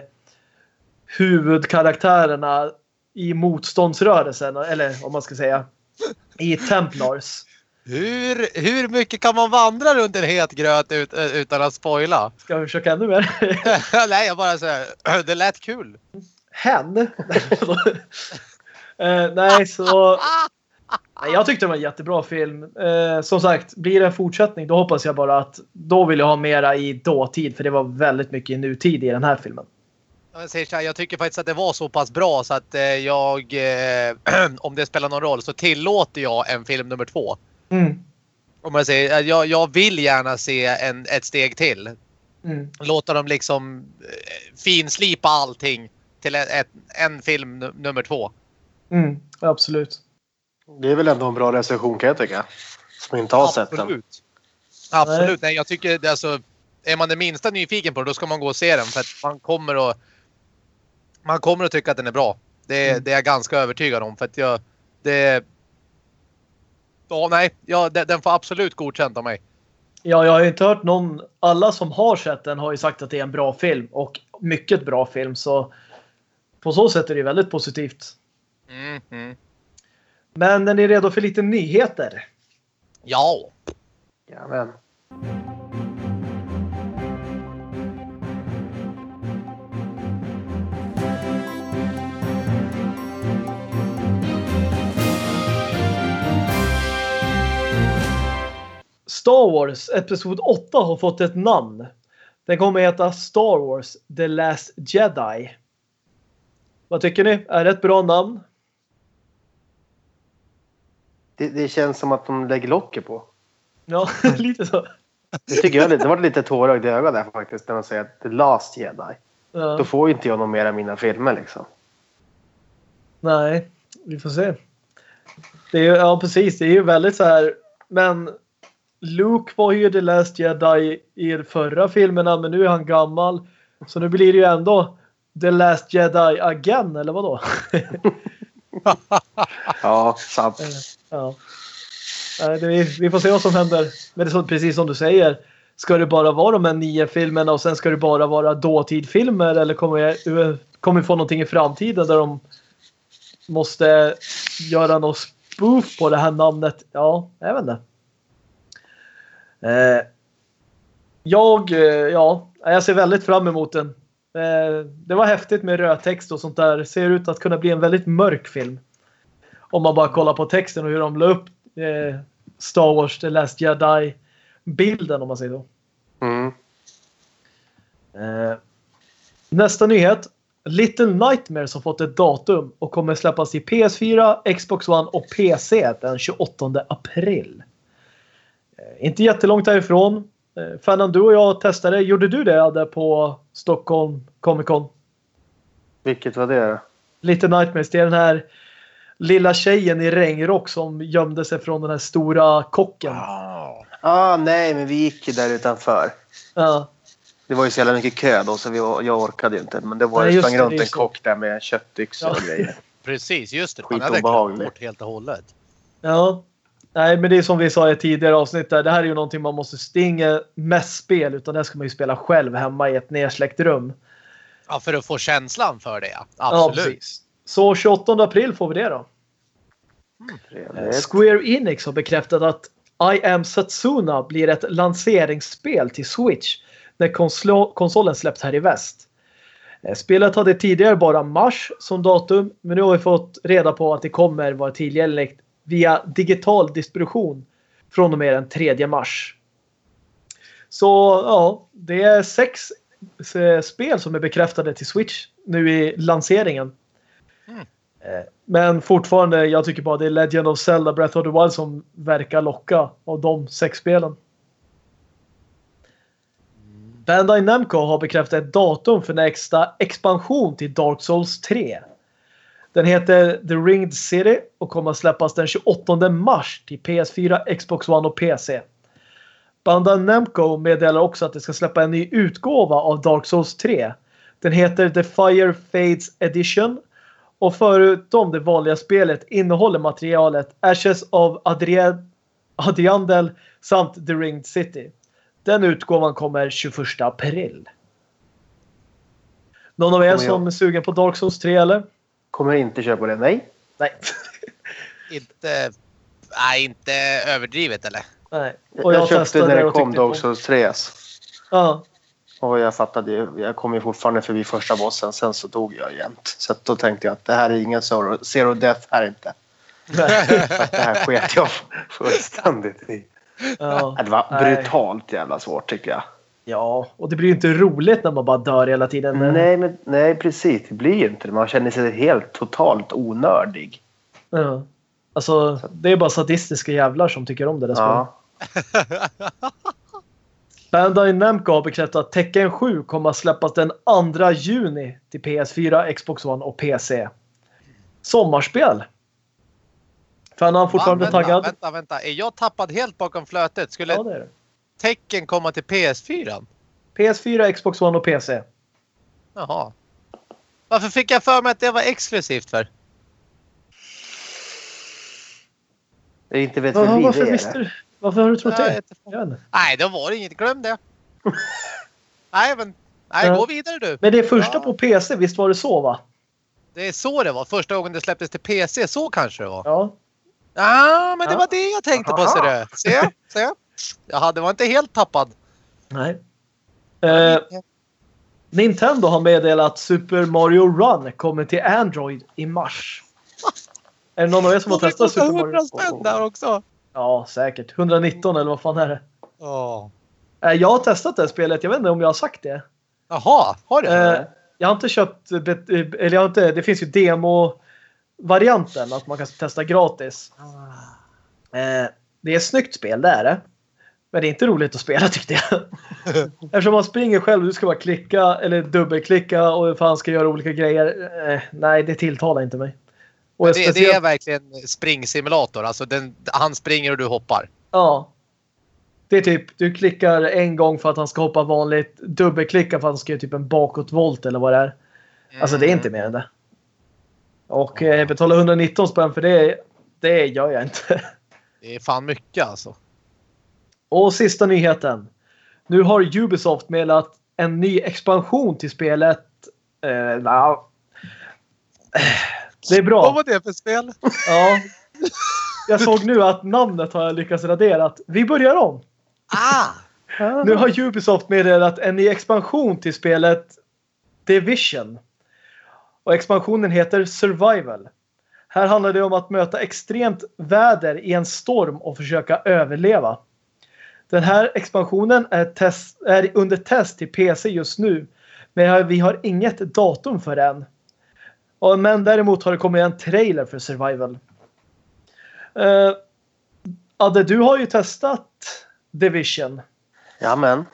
huvudkaraktärerna i motståndsrörelsen. Eller om man ska säga. I Templars. hur, hur mycket kan man vandra runt en het gröt ut, eh, utan att spoila? Ska vi försöka ännu mer? Nej, jag bara säger det lät kul. Hen? eh, nej, så... Jag tyckte det var en jättebra film. Eh, som sagt, blir det en fortsättning då hoppas jag bara att då vill jag ha mera i dåtid för det var väldigt mycket i nutid i den här filmen. Jag, säger så här, jag tycker faktiskt att det var så pass bra så att eh, jag, eh, om det spelar någon roll, så tillåter jag en film nummer två. Mm. Om jag säger, eh, jag, jag vill gärna se en, ett steg till. Mm. Låta dem liksom eh, finslipa allting till ett, en film nu- nummer två. Mm. Absolut. Det är väl ändå en bra recension kan jag tycka. Som inte har sett den. Absolut. Absolut. Nej, jag tycker det, alltså, är man det minsta nyfiken på det, då ska man gå och se den för att man kommer att man kommer att tycka att den är bra. Det, Mm. det är jag ganska övertygad om för att jag det Ja, nej, ja, den, får absolut godkänt av mig. Ja, jag har ju inte hört någon... Alla som har sett den har ju sagt att det är en bra film och mycket bra film så på så sätt är det väldigt positivt. Mm, mm. Men är ni redo för lite nyheter? Ja. Jajamän. Star Wars Episod 8 har fått ett namn. Den kommer heta Star Wars The Last Jedi. Vad tycker ni? Är det ett bra namn? Det, det känns som att de lägger locket på. Ja, lite så. Det tycker jag. Det var lite tårögd i ögat där faktiskt. När de säger att The Last Jedi. Då Ja. får inte jag någon mer av mina filmer liksom. Nej, vi får se. Det är, ju- ja, precis. Det är ju väldigt så här. Men Luke var ju The Last Jedi i de förra filmerna, men nu är han gammal. Så nu blir det ju ändå The Last Jedi again, eller vadå? Ja, sant. Ja. Vi får se vad som händer. Men det är så, precis som du säger. Ska det bara vara de här nio filmerna och sen ska det bara vara dåtidfilmer eller kommer jag, eh, kommer vi få någonting i framtiden där de måste göra något spoof på det här namnet? Ja, jag vet inte. Eh, jag, eh, ja, jag ser väldigt fram emot den. Det var häftigt med rödtext och sånt där. Ser ut att kunna bli en väldigt mörk film. Om man bara kollar på texten och hur de la upp eh, Star Wars The Last Jedi bilden om man säger så. Mm. Eh, nästa nyhet. Little Nightmares har fått ett datum och kommer släppas i PS4, Xbox One och PC den 28 april. Eh, inte jättelångt härifrån. Eh, Fernan, du och jag testade. Gjorde du det Adde, på Stockholm Comic Con? Vilket var det? Little Nightmares, det är den här lilla tjejen i regnrock som gömde sig från den här stora kocken. Ah, nej, men vi gick ju där utanför. Ja. Det var ju så jävla mycket kö då så vi, jag orkade ju inte. Men det var ju sprang runt en så. kock där med köttyxor och Ja. grejer. Precis, just det. Han hade glömt bort helt och hållet. Ja. Nej, men det är som vi sa i tidigare avsnitt där. Det här är ju någonting man måste stinga mest spel utan det ska man ju spela själv hemma i ett nersläckt rum. Ja, för att få känslan för det. ja. Ja, Absolut. precis. Så 28 april får vi det då. Trevligt. Square Enix har bekräftat att I am Satsuna blir ett lanseringsspel till Switch när konsolen släpps här i väst. Eh, Spelet hade tidigare bara mars som datum, men nu har vi fått reda på att det kommer vara tillgängligt via digital distribution från och med den 3 mars. Så ja, det är sex eh, spel som är bekräftade till Switch nu i lanseringen. Eh, men fortfarande, jag tycker bara det är Legend of Zelda Breath of the Wild som verkar locka av de sex spelen. Bandai Namco har bekräftat ett datum för nästa expansion till Dark Souls 3. Den heter The Ringed City och kommer att släppas den 28 mars till PS4, Xbox One och PC. Bandai Namco meddelar också att det ska släppa en ny utgåva av Dark Souls 3. Den heter The Fire Fades Edition och förutom det vanliga spelet innehåller materialet Ashes of Adria- Adriandel samt The Ringed City. Den utgåvan kommer 21 april. Någon av er Kommer jag- som är sugen på Dark Souls 3 eller? Kommer inte köpa det, nej. Nej. Inte, nej, inte överdrivet eller? Nej. Jag, jag köpte när det och kom Dark Souls 3. Ja. Och jag fattade ju, jag kom ju fortfarande förbi första bossen. Sen så dog jag jämt. Så då tänkte jag att det här är ingen zero, zero death här inte. Att det här sket jag fullständigt i. Ja. Det var Nej. brutalt jävla svårt tycker jag. ja, och det blir ju inte roligt när man bara dör hela tiden. Men- Nej, men, nej precis. Det blir ju inte det. Man känner sig helt totalt onördig. Ja. Alltså, det är bara sadistiska jävlar som tycker om det där spelet. Ja. Bandai Namco har bekräftat att Tekken 7 kommer att släppas den 2 juni till PS4, Xbox One och PC. Sommarspel. Fan, är han fortfarande Va, vänta, taggad? Vänta, vänta. Är jag tappad helt bakom flötet? Skulle Ja, det är det. tecken komma till PS4? PS4, Xbox One och PC. Jaha. Varför fick jag för mig att det var exklusivt för? Det är inte vet väl vi varför det. visste du? Varför har du trott det? Nej, det var inget. Glöm det. nej, men nej, Ja. gå vidare du. Men det är första Ja. på PC, visst var det så va? Det är så det var. Första gången det släpptes till PC, så kanske det var. Ja. Ja, men det Ja. var det jag tänkte på. Ser du. Se, se. Jag hade, var inte helt tappad. Nej. Eh, Nintendo har meddelat att Super Mario Run kommer till Android i mars. Är det någon av er som har testat Super Mario? 100 spänn där också. Ja, säkert. 119 eller vad fan är det? Ja. Eh, Jag har testat det spelet. Jag vet inte om jag har sagt det. Jaha, har du? Eh, Jag har inte köpt... bet- Eller jag har inte... Det finns ju demo-varianten. Att man kan testa gratis. Eh, Det är ett snyggt spel, det är det. Men det är inte roligt att spela tyckte jag. Eftersom man springer själv du ska bara klicka eller dubbelklicka och fan ska göra olika grejer. Eh, nej, det tilltalar inte mig. Och det, det är speciellt- verkligen springsimulator. Alltså den, han springer och du hoppar. Ja. Det är typ, du klickar en gång för att han ska hoppa vanligt. Dubbelklicka för att han ska göra typ en bakåtvolt eller vad det är. Alltså det är inte mer än det. Och eh, betala 119 spänn för det, det gör jag inte. Det är fan mycket alltså. Och sista nyheten. Nu har Ubisoft meddelat en ny expansion till spelet. Eh. Det är Vad bra. var det för spel? Ja. Jag såg nu att namnet har jag lyckats radera. Vi börjar om. Ah! Nu har Ubisoft meddelat en ny expansion till spelet Division. Och expansionen heter Survival. Här handlar det om att möta extremt väder i en storm och försöka överleva. Den här expansionen är, test, är under test till PC just nu. Men vi har inget datum för den. Men däremot har det kommit en trailer för Survival. Uh, Adde, du har ju testat Division. Ja, men.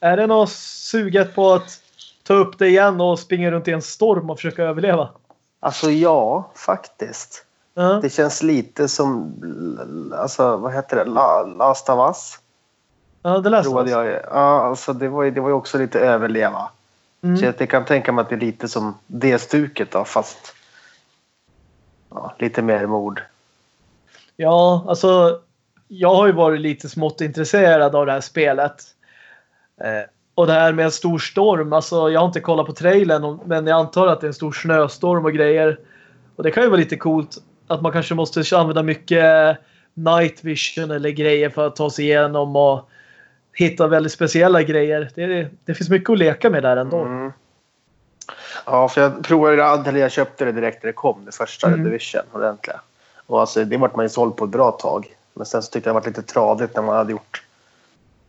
Är det något suget på att ta upp det igen och springa runt i en storm och försöka överleva? Alltså ja, faktiskt. Ja, Det känns lite som, alltså vad heter det, La, Last of Us. ja det läste jag. Ja, alltså det var ju, det var ju också lite överleva. Så Mm. jag kan tänka mig att det är lite som det stuket då, fast ja, lite mer mord. Ja, alltså jag har ju varit lite smått intresserad av det här spelet. Eh, och det här med en stor storm, alltså jag har inte kollat på trailern men jag antar att det är en stor snöstorm och grejer. Och det kan ju vara lite coolt att man kanske måste använda mycket night vision eller grejer för att ta sig igenom och hitta väldigt speciella grejer. Det, det finns mycket att leka med där ändå. Mm. Ja, för jag provade det, jag köpte det direkt när det kom, det första Mm. mm. Division ordentliga. Och alltså, det vart man ju såld på ett bra tag. Men sen så tyckte jag det var lite tradigt när man hade gjort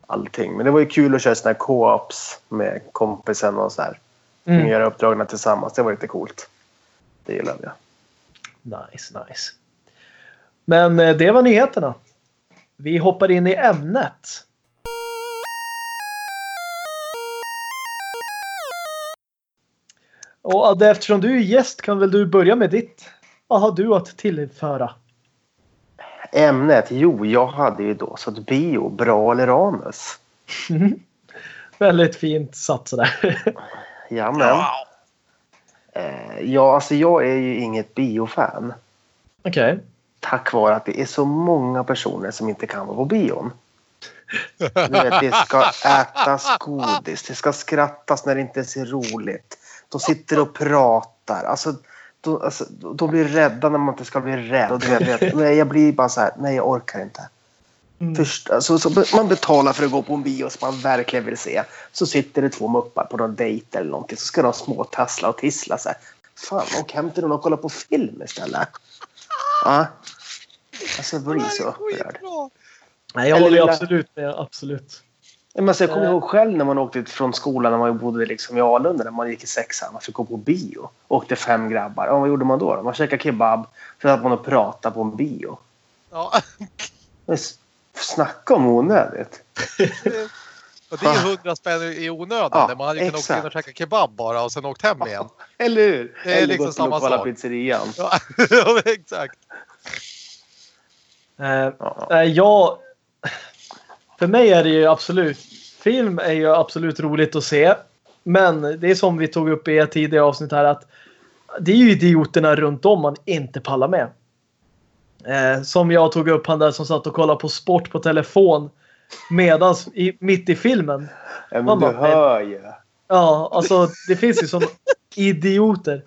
allting. Men det var ju kul att köra såna här co-ops med kompisen och så här. Mm. Göra uppdragen tillsammans. Det var lite coolt. Det gillade jag. Nice, nice. Men eh, det var nyheterna. Vi hoppar in i ämnet. Och Adde, eftersom du är gäst kan väl du börja med ditt. Vad har du att tillföra? Ämnet? Jo, jag hade ju då så att bio, bra eller anus? Väldigt fint satt sådär. Jamen. Wow. Eh, ja, alltså jag är ju inget biofan. Okej. Tack vare att det är så många personer som inte kan vara på bion. Du vet, det ska ätas godis, det ska skrattas när det inte är roligt. De sitter och pratar. Alltså, de, alltså, de blir rädda när man inte ska bli rädd. Och du vet, nej, jag blir bara så här, nej jag orkar inte. Mm. Först, alltså, så man betalar för att gå på en bio som man verkligen vill se. Så sitter det två muppar på någon dejt eller någonting. Så ska de små tassla och tissla så här. Fan, åk hem till någon och kolla på film istället. Ja. Alltså jag blir så upprörd. Nej, jag håller absolut med. Absolut. Men alltså, jag kommer Eh. ihåg själv när man åkte från skolan när man bodde liksom i Alunda när man gick i sexan. Man fick gå på bio. Åkte fem grabbar. Ja, vad gjorde man då? då? Man käkade kebab. Så att man och pratade på en bio. Ja. Snacka om onödigt. Och det är ju hundra spänn i onödan. Ja, man hade ju kunnat åka in och käka kebab bara och sen åkt hem igen. Eller hur? Det är Eller liksom gått till lokala sak. pizzerian. Ja, exakt. Ja. Nej, jag... För mig är det ju absolut... Film är ju absolut roligt att se. Men det är som vi tog upp i ett tidigare avsnitt här att det är ju idioterna runt om man inte pallar med. Eh, som jag tog upp han där som satt och kollade på sport på telefon medans i, mitt i filmen. Ja, men Man du bara, hör ju. Ja, alltså det finns ju som idioter.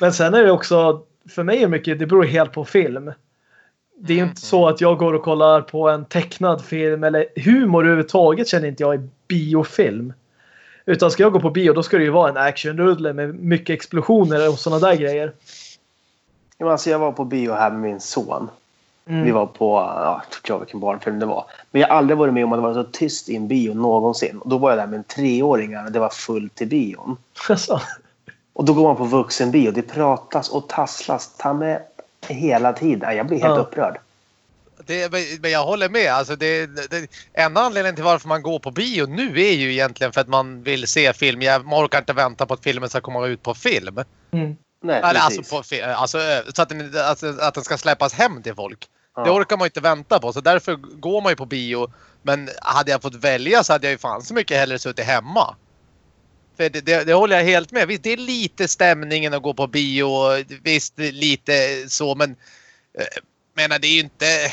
Men sen är det också, för mig är mycket, det beror helt på film. Det är ju inte så att jag går och kollar på en tecknad film eller humor överhuvudtaget känner inte jag i biofilm. Utan ska jag gå på bio då ska det ju vara en actionrulle med mycket explosioner och sådana där grejer. Ja, Alltså, jag var på bio här med min son. Mm. Vi var på, ja, jag tror vilken barnfilm det var. Men jag har aldrig varit med om att det var så tyst i en bio någonsin. Och då var jag där med en treåring och det var fullt i bion. Alltså, Och då går man på vuxenbio. Det pratas och tasslas ta med hela tiden. Jag blir helt Ja. upprörd. Det, men- jag håller med. Alltså det, det, en anledning till varför man går på bio nu är ju egentligen för att man vill se film. Jag man orkar inte vänta på att filmen ska komma ut på film. mm. Nej, Eller alltså, på, alltså eh, så att den, alltså, att den ska släppas hem till folk. Ja. Det orkar man inte vänta på så därför går man ju på bio. Men hade jag fått välja så hade jag ju fan så mycket hellre suttit hemma. För det, det, det håller jag helt med. Visst, det är lite stämningen att gå på bio. Visst, lite så men eh, menar det är ju inte...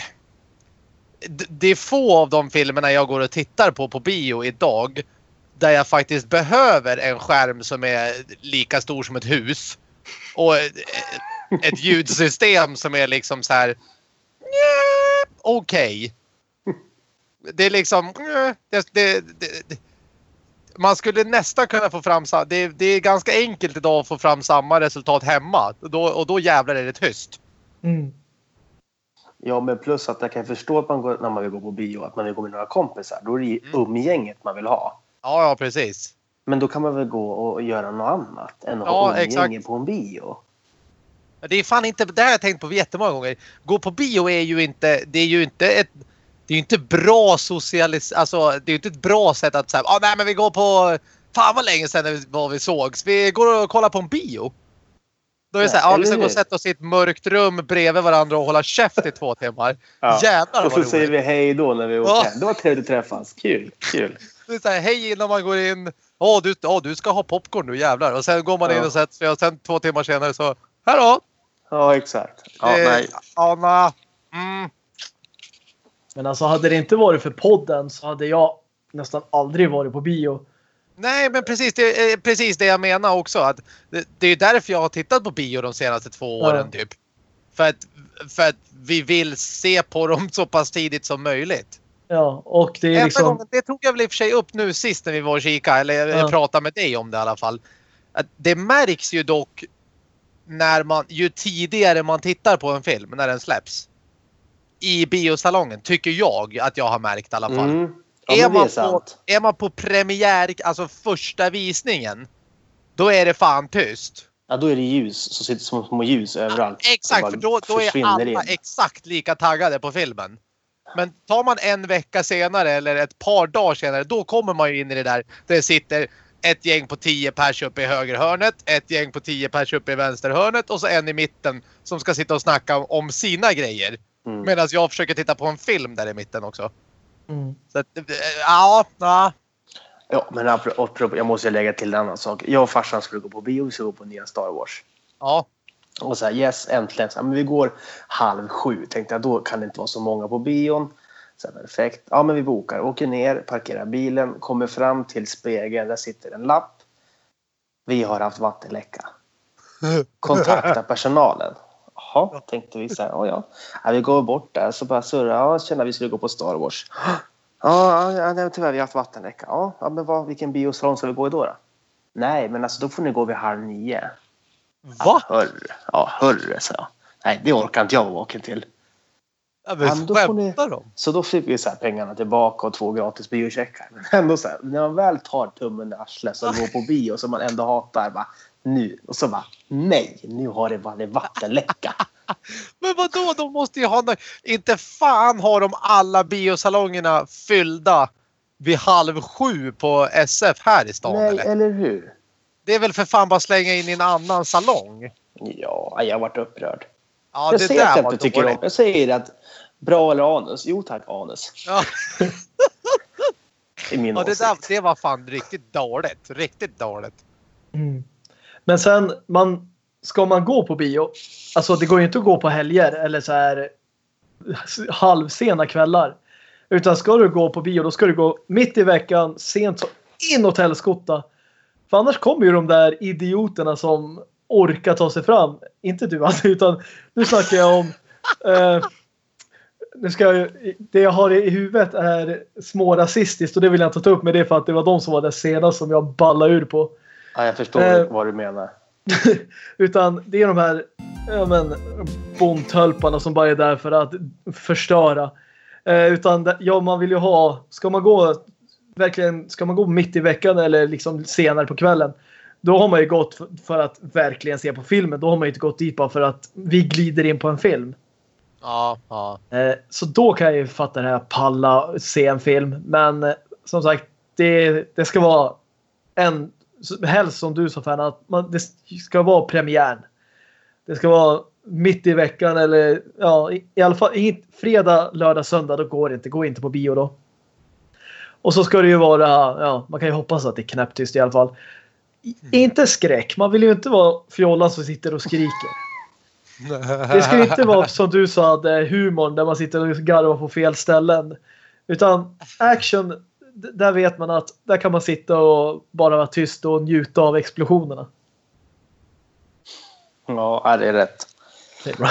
Det, är få av de filmerna jag går och tittar på på bio idag där jag faktiskt behöver en skärm som är lika stor som ett hus. Och eh, ett, ljudsystem som är liksom så här. "Nja, Okej. Det är liksom. det, det, det, man skulle nästan kunna få fram sa- det, det är ganska enkelt idag att få fram samma resultat hemma. Och då, och då jävlar är det tyst. Mm. Ja, men plus att jag kan förstå att man går, när man vill gå på bio att man vill gå med några kompisar. Då är det ju Mm. umgänget man vill ha. Ja, ja precis. Men då kan man väl gå och göra något annat än att Ja, ha umgänge exakt. på en bio. Det är fan inte, det här har jag tänkt på jättemånga gånger. Gå på bio är ju inte, det är ju inte ett, det är ju inte bra socialis, alltså det är ju inte ett bra sätt att säga, ah, nej men vi går på, fan vad länge sedan vi- var vi sågs, vi går och kollar på en bio. Då är det Nej, såhär, ah, vi ska gå och sätta oss i ett mörkt rum bredvid varandra och hålla käft i två timmar. Ja. Jävlar Och så säger vi hej då när vi åker Ja. hem. Det var trevligt att träffas. Kul, kul. Det är såhär, hej innan man går in. Åh du, åh, du ska ha popcorn nu jävlar. Och sen går man in Ja. och sätter sig och sen två timmar senare så, här då. Ja, exakt. Ja, Eh, nej. Anna. Mm. Men alltså hade det inte varit för podden så hade jag nästan aldrig varit på bio. Nej, men precis det, är precis det jag menar också. Att det, det är därför jag har tittat på bio de senaste två Ja. åren. Typ. För, att, för att vi vill se på dem så pass tidigt som möjligt. Ja, och det är Enda liksom... gången, det tog jag väl i och för sig upp nu sist när vi var och kika. Eller Ja. pratade med dig om det i alla fall. Att det märks ju dock när man, ju tidigare man tittar på en film, när den släpps. I biosalongen, tycker jag att jag har märkt i alla fall. Mm. Ja, är, man är på, är man på premiär, alltså första visningen. Då är det fan tyst. Ja, då är det ljus som sitter som små ljus överallt. som Exakt, för då, då är alla in. exakt lika taggade på filmen. Men tar man en vecka senare eller ett par dagar senare, då kommer man ju in i det där. Där det sitter ett gäng på 10 pers uppe i högerhörnet, ett gäng på 10 pers uppe i vänsterhörnet och så en i mitten som ska sitta och snacka om sina grejer. Mm. Medan jag försöker titta på en film där i mitten också. Mm. Så att, eh, ja, ja. Ja, men apropå- jag måste lägga till en annan sak. Jag och farsan skulle gå på bio, vi skulle gå på nya Star Wars. ja. Och så här, yes, äntligen. Så här, men vi går halv sju. Tänkte jag, då kan det inte vara så många på bion. Så här, perfekt. Ja, men vi bokar. Åker ner, parkerar bilen, kommer fram till spegeln. Där sitter en lapp. Vi har haft vattenläcka. Kontakta personalen. Jaha, tänkte vi så här. Ja, ja. ja, vi går bort där. Så bara surrar. Ja, känner vi skulle gå på Star Wars. Ja, ja nej, tyvärr, vi har haft vattenläcka. Ja, ja men vad, vilken biosalong ska vi gå i då? då? Nej, men alltså då får ni gå vid halv nio. Va? Hörru, ja, hörru, sa jag. Nej, det orkar inte jag vaken till. Ja, men Ja, men då får ni- de? Så då fick vi så här pengarna tillbaka och två gratis biocheckar. Men ändå så här, när man väl tar tummen i arslet och går på bio som man ändå hatar. Bara, nu. Och så bara, nej, nu har det varit vattenläcka. Men vadå, de måste ju ha nå- Inte fan har de alla biosalongerna fyllda vid halv sju på SF här i stan nej, eller? eller hur? Det är väl för fan bara slänga in i en annan salong? Ja, jag har varit upprörd. Ja, jag det säger att där jag var inte tycker om. Jag säger att bra eller anus? Jo tack, anus. Ja, I min ja, det, åsikt. där, det var fan riktigt dåligt. Riktigt dåligt. Mm. Men sen, man, ska man gå på bio, alltså det går ju inte att gå på helger eller så här halvsena kvällar. Utan ska du gå på bio, då ska du gå mitt i veckan, sent så inåt helskotta. För annars kommer ju de där idioterna som orkar ta sig fram. Inte du alltså, utan nu snackar jag om eh, nu ska jag, det jag har i huvudet är smårasistiskt och det vill jag inte ta upp med det för att det var de som var där senast som jag ballade ur på. Ja, jag förstår Eh, vad du menar. Utan det är de här ja, men, bondtölparna som bara är där för att förstöra. Eh, utan ja, man vill ju ha, ska man gå verkligen, ska man gå mitt i veckan eller liksom senare på kvällen. Då har man ju gått för, för att verkligen se på filmen. Då har man ju inte gått dit bara för att vi glider in på en film. Ja, ja. Eh, så då kan jag ju fatta det här palla se en film. Men eh, som sagt, det, det ska vara en, helst som du sa Fan, att man, det ska vara premiären. Det ska vara mitt i veckan eller ja, i, i alla fall fredag, lördag, söndag. Då går det inte. Gå inte på bio då. Och så ska det ju vara, ja, man kan ju hoppas att det är knäpptyst i alla fall. I, inte skräck. Man vill ju inte vara fjollan som sitter och skriker. Det ska ju inte vara som du sa, är humorn där man sitter och garvar på fel ställen. Utan action, där vet man att där kan man sitta och bara vara tyst och njuta av explosionerna. Ja, det är rätt. Det är bra.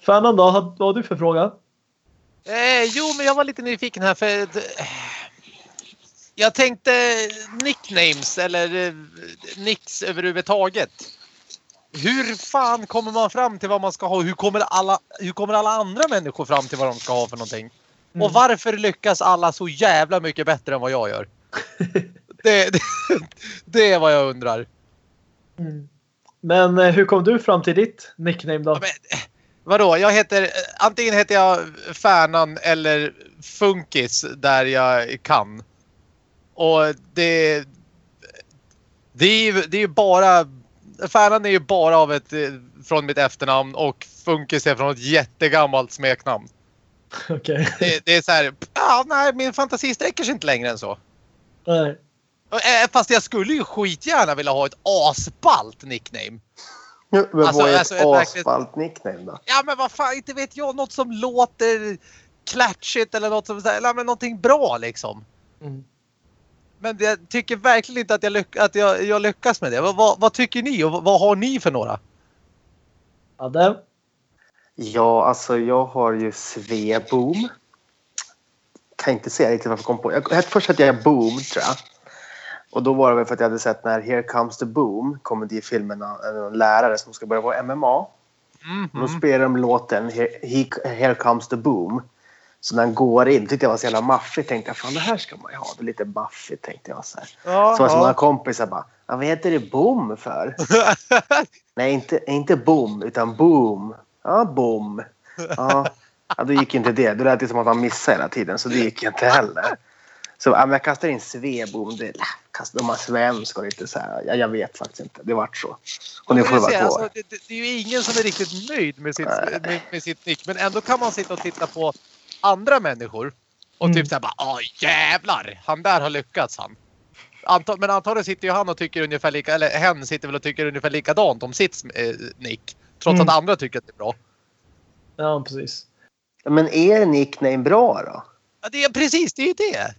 Fernan då, vad har du för fråga? Eh, jo, men jag var lite nyfiken här för... Jag tänkte nicknames eller eh, nicks överhuvudtaget. Hur fan kommer man fram till vad man ska ha? Hur kommer alla, hur kommer alla andra människor fram till vad de ska ha för någonting? Mm. Och varför lyckas alla så jävla mycket bättre än vad jag gör? Det, det, det är vad jag undrar. Mm. Men eh, hur kom du fram till ditt nickname då? Ja, Men, eh, vadå? Jag heter, eh, antingen heter jag Färnan eller Funkis där jag kan. Och det, det är ju det är ju bara Färnan är ju bara av ett, från mitt efternamn och Funkis är från ett jättegammalt smeknamn. Okej. Det, det är så här, ja, nej, min fantasi sträcker sig inte längre än så. Nej. Eh, Fast jag skulle ju skitgärna vilja ha ett asballt nickname. Men Alltså, vad är alltså, ett asfalt nickname då? Ja men vad fan, inte vet jag. Något som låter klatschigt eller något som nej, men någonting bra liksom. Mm. Men jag tycker verkligen inte att jag, lyck att jag, jag lyckas med det. Vad, vad, vad tycker ni och vad, har ni för några? Adde? Ja, alltså jag har ju Sveboom. Kan inte säga riktigt varför jag kom på. Jag, först hette jag Boom tror jag. Och då var det väl för att jag hade sett när Here comes the boom, komedifilmen, en en lärare som ska börja på MMA. Mm, Då spelar de låten Here, He- Here comes the boom. Så när han går in tyckte jag var så jävla maffigt. Tänkte jag, fan det här ska man ju ha. Det är lite maffigt tänkte jag. Så, här. Ja, så var det några kompisar bara, ja, vad heter det boom för? Nej, inte, inte boom, utan boom. Ja, boom. Ja, ja då gick inte det. Det lät som att man missade hela tiden, så det gick inte heller. Så ja, men jag kastar in sveboom. Det, kastar, de har svenska och lite så här. Ja, jag vet faktiskt inte. Det vart så. Och nu får det vara kvar. alltså, det, det, är ju ingen som är riktigt nöjd med sitt, med, med sitt nick. Men ändå kan man sitta och titta på andra människor. Och Mm. typ såhär bara Åh jävlar! Han där har lyckats han. Anta, men antagligen sitter ju han och tycker ungefär lika, eller hen sitter väl och tycker ungefär likadant om sitt eh, nick. Trots Mm. att andra tycker att det är bra. Ja, precis. Men är nickname bra då? Ja, det är precis, det är ju det.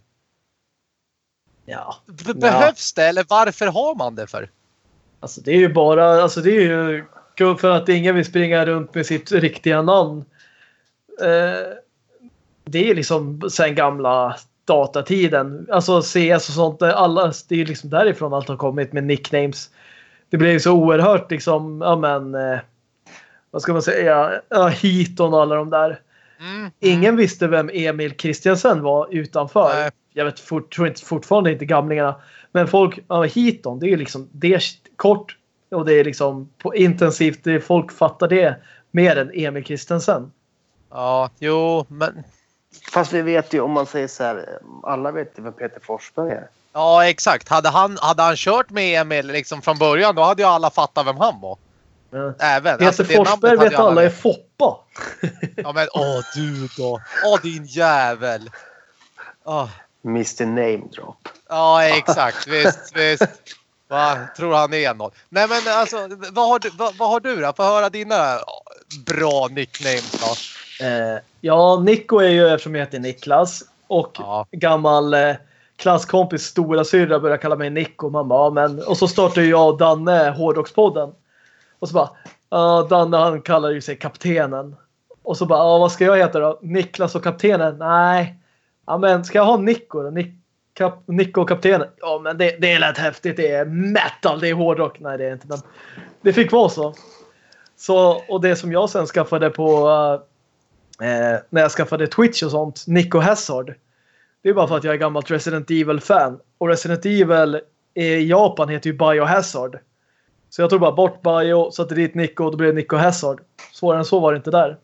Ja. B- Ja. behövs det eller varför har man det för? Alltså det är ju bara, alltså det är ju kul för att ingen vill springa runt med sitt riktiga namn. Eh, det är liksom sen gamla datatiden. Alltså CS och sånt. där Alla, det är ju liksom därifrån allt har kommit med nicknames. Det blev ju så oerhört liksom, ja men, eh, vad ska man säga, ja, Heaton och alla de där. Mm. Ingen visste vem Emil Kristiansen var utanför. Nej. Jag vet fort, tror inte, fortfarande inte gamlingarna. Men folk, ja, Heaton, det är ju liksom det är kort och det är liksom på intensivt. Det, folk fattar det mer än Emil Kristiansen. Ja, jo, men Fast vi vet ju om man säger så här. Alla vet ju vem Peter Forsberg är. Ja, exakt. Hade han, hade han kört med Emil liksom från början, då hade ju alla fattat vem han var. Men Även. Peter alltså, Forsberg vet alla alla är. Foppa. Ja, men åh du då. Åh din jävel. Åh. Mr Name Drop. Ja, exakt. Visst, visst. Va? Tror han är något. Nej, men alltså, vad har du, vad, vad har du då? Få höra dina bra nicknames då. Eh, ja, Nico är ju eftersom jag heter Niklas. Och Ja. gammal eh, klasskompis stora syrra började kalla mig Nico. Man bara, ja, men, och så startade jag och Danne Hårdrockspodden. Och så bara, ja, Danne han kallar ju sig kaptenen. Och så bara, ja, vad ska jag heta då? Niklas och kaptenen? Nej. Ja, men ska jag ha Nico då? Nick, kap, Nico och kaptenen? Ja, men det, det lät häftigt. Det är metal, det är hårdrock. Nej, det är inte. Men det fick vara så. Så, och det som jag sen skaffade på eh, eh, när jag skaffade Twitch och sånt, Nico Hazard. Det är bara för att jag är gammalt Resident Evil-fan. Och Resident Evil i Japan heter ju Biohazard. Så jag tog bara bort Bio, satte dit Nico och då blev det Nico Hazard. Svårare än så var det inte där.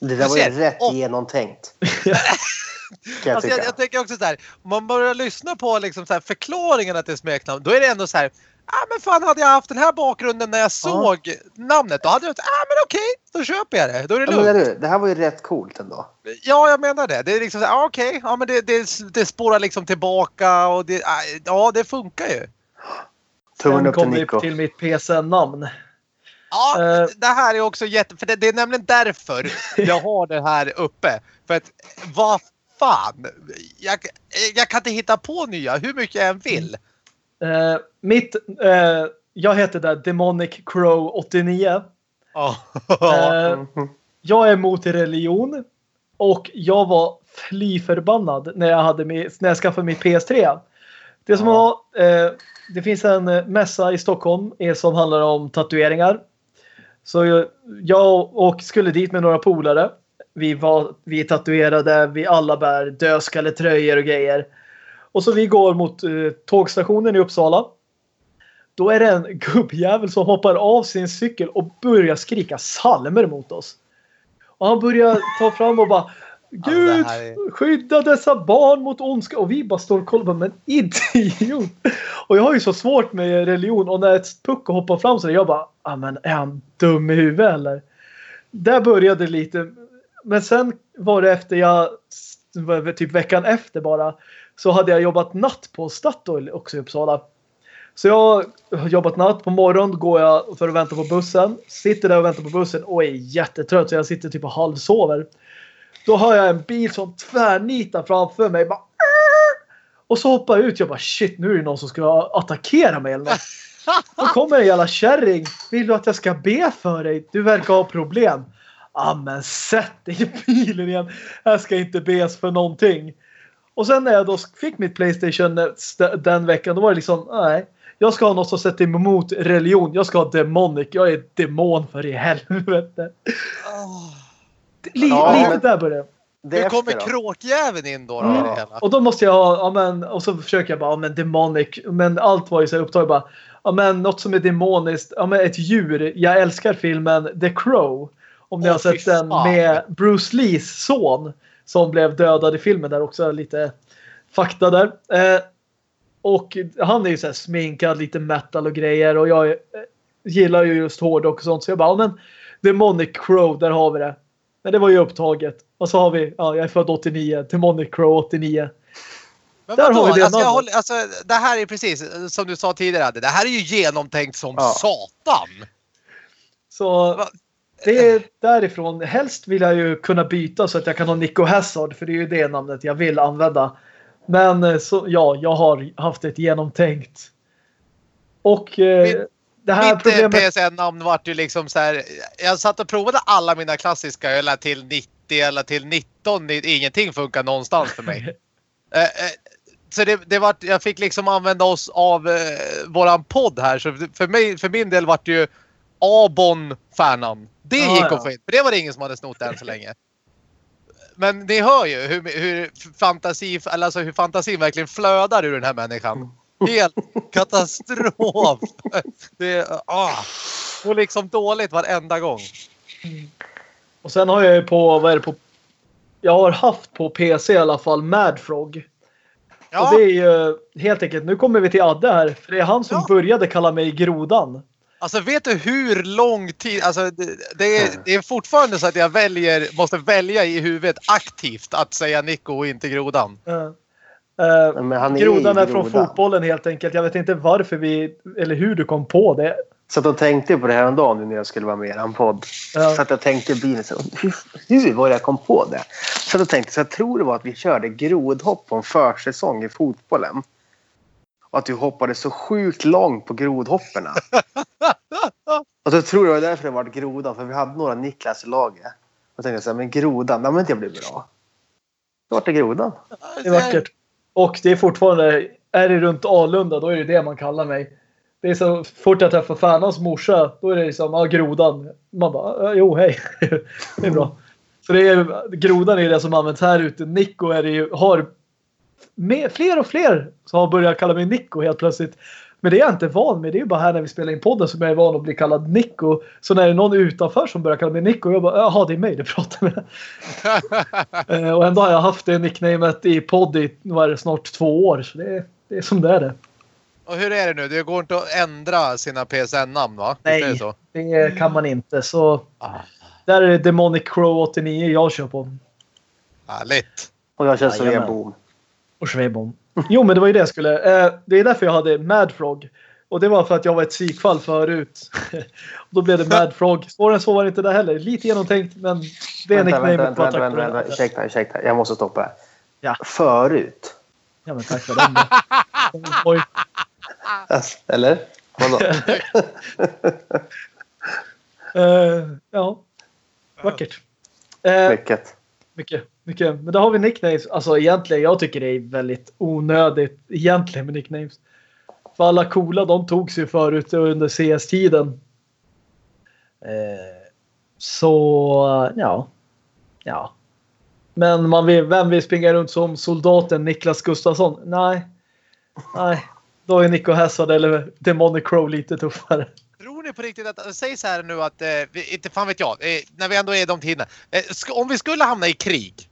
Det där var ju rätt Och- genomtänkt. Jag Alltså, jag, jag tänker också så här, om man börjar lyssna på liksom så här förklaringen att det är smeknamn, då är det ändå så här. Ah, men fan hade jag haft den här bakgrunden när jag såg namnet då hade jag sagt ah, men okej, då köper jag det. Då är det Ja, men lugnt. du, det här var ju rätt coolt ändå. Ja, jag menar det. Det är liksom så här, ah, okej, ja, men det, det, det spårar liksom tillbaka och det, ah, ja, det funkar ju. Tummen Sen upp till Nico. till mitt PSN-namn. Ja, Eh. det här är också jätte... För det, det är nämligen därför jag har det här uppe. För att vad fan. Jag, jag kan inte hitta på nya hur mycket jag än vill. Eh, mitt, eh, jag heter där Demonic Crow 89. Ja. Eh, Mhm. jag är emot religion. Och jag var fly förbannad när jag, hade min, när jag skaffade min PS3. Det som Ja. var, eh, det finns en eh, mässa i Stockholm eh, som handlar om tatueringar. Så jag, och skulle dit med några polare. Vi var vi tatuerade, vi alla bär dödskalletröjor och grejer. Och så vi går mot eh, tågstationen i Uppsala. Då är det en gubbjävel som hoppar av sin cykel och börjar skrika salmer mot oss. Och han börjar ta fram och bara Gud, är- skydda dessa barn mot ondska. Och vi bara står och kollar på men idiot. Och jag har ju så svårt med religion och när ett pucko hoppar fram så där, jag bara, ah, men är han dum i huvudet eller? Där började det lite. Men sen var det efter jag, typ veckan efter bara, så hade jag jobbat natt på Statoil också i Uppsala. Så jag har jobbat natt. På morgonen går jag för att vänta på bussen. Sitter där och väntar på bussen och är jättetrött så jag sitter typ och halvsover. Då har jag en bil som tvärnitar framför mig. Bara, och så hoppar jag ut. Jag bara shit nu är det någon som ska attackera mig eller något. Då kommer en jävla kärring. Vill du att jag ska be för dig? Du verkar ha problem. Ja men sätt dig i bilen igen. Jag ska inte bes för någonting. Och sen när jag då fick mitt Playstation eh, den veckan, då var det liksom, nej. Jag ska ha något som sätter emot religion. Jag ska ha demonic. Jag är demon för i helvete. Li- Ja, lite men- där började det. Nu kommer kråkjäveln in då. då Mm. Och då måste jag ha, ja men, och så försöker jag bara, ja men demonic. Men allt var ju så här upptaget bara, ja men något som är demoniskt, ja men ett djur. Jag älskar filmen The Crow. Om ni Åh, har sett den med Bruce Lees son. Som blev dödad i filmen där också. Lite fakta där. Eh, och han är ju så här sminkad, lite metal och grejer. Och jag eh, gillar ju just hårdrock och sånt. Så jag bara, ja men Demonic Crow, där har vi det. Men det var ju upptaget. Och så har vi, ja jag är född 89, Demonic Crow 89. Men Där har vi det alltså, håller, alltså, det här är precis som du sa tidigare. Adde, Det här är ju genomtänkt som Ja. satan. Så Va- det är därifrån. Helst vill jag ju kunna byta så att jag kan ha Nico Hazard. För det är ju det namnet jag vill använda. Men eh, så, ja, jag har haft ett genomtänkt. Och eh, det här Mitt eh, problemet. PSN-namn vart ju liksom så här. Jag satt och provade alla mina klassiska. Jag lade till 90 eller till 19. Ingenting funkar någonstans för mig. Eh, eh, så det, det vart, jag fick liksom använda oss av eh, våran podd här. Så för, mig, för min del vart det ju Abon Färnam. Det Ja, gick att få in. För det var det ingen som hade snott än så länge. Men ni hör ju hur, hur, fantasi, alltså hur fantasin verkligen flödar ur den här människan. Helt katastrof. Det ah, och liksom dåligt varenda gång. Och sen har jag ju på, vad är det på? Jag har haft på PC i alla fall Madfrog. Ja, Och det är ju helt enkelt, nu kommer vi till Adde här. För det är han som Ja. började kalla mig Grodan. Alltså vet du hur lång tid, alltså det, det, är, det är fortfarande så att jag väljer, måste välja i huvudet aktivt att säga Nico och inte Grodan. Uh, uh, Men grodan är från grodan. fotbollen helt enkelt. Jag vet inte varför vi, eller hur du kom på det. Så att jag tänkte på det här en dag nu när jag skulle vara med i en podd. Ja. Så att jag tänkte i bilen, så, hur, hur var det jag kom på det? Så att jag tänkte, så jag tror det var att vi körde grodhopp på en försäsong i fotbollen. Och att du hoppade så sjukt långt på grodhopperna. och så tror jag det var därför det var grodan, för vi hade några Niklas i laget. Och tänkte så här, men grodan, nej men det blir bra. Då vart det grodan. Det är vackert. Och det är fortfarande, är det runt Alunda då är det det man kallar mig. Det är så fort jag träffar Färnans morsa då är det liksom, ja grodan. Man bara, jo hej. det är bra. Så det är, grodan är det som används här ute. Nico är det ju, har med, fler och fler som har börjat kalla mig Nico helt plötsligt. Men det är jag inte van med. Det är ju bara här när vi spelar in podden som jag är van att bli kallad Nico. Så när det är någon utanför som börjar kalla mig Nico, jag bara jaha det är mig du pratar med. Eh, och ändå har jag haft det nicknamet i podd i det, snart två år. Så det är, det är som det är det. Och hur är det nu? Det går inte att ändra sina PSN-namn va? Nej. Är det så? Det kan man inte. Så Ah, där är det Demonic Crow 89 jag kör på. härligt. Och jag känner som Jajamän. en bom. Och Schwebom. Jo men det var ju det jag skulle. Eh, det är därför jag hade Madfrog. Och det var för att jag var ett psykfall förut. och då blev det Madfrog. Svårare än så var det inte där heller. Lite genomtänkt men det är nicknamet. vänta, Bara vänta, vänta, vänta. Ursäkta, ursäkta. Jag måste stoppa. Ja. Förut. Ja men tack för den då. Oj. Eller? Vadå? Eh, ja. Vackert. Eh, Mycket. Mycket, mycket. Men då har vi nicknames. Alltså egentligen, jag tycker det är väldigt onödigt egentligen med nicknames. För alla coola, de togs ju förut under CS-tiden. Eh, så, ja. Ja. Men man vill, vem vill springa runt som soldaten Niklas Gustafsson? Nej. Nej. Då är Nico Hassad eller Demonic Crow lite tuffare. Tror ni på riktigt att, säg så här nu att, eh, inte fan vet jag, eh, när vi ändå är i de tiderna. Eh, om vi skulle hamna i krig.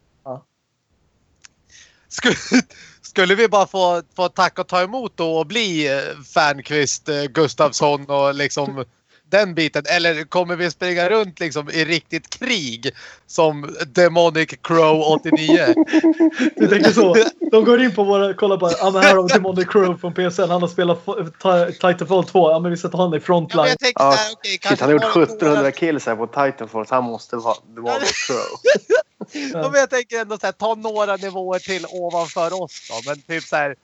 Skulle, skulle vi bara få, få tacka och ta emot då och bli eh, Fernqvist, eh, Gustafsson och liksom den biten? Eller kommer vi springa runt liksom i riktigt krig som Demonic Crow 89? Du tänker så. De går in på våra, kollar bara, ja men här har vi Demonic Crow från PSN. Han har spelat Titanfall 2. Ja men vi sätter han i frontline. jag tänkte Ja, så här, okej, Shit, han har gjort några- 1700 kills här på Titanfall så han måste vara One Crow. Ja, men jag tänker ändå så här, ta några nivåer till ovanför oss då. Men typ så här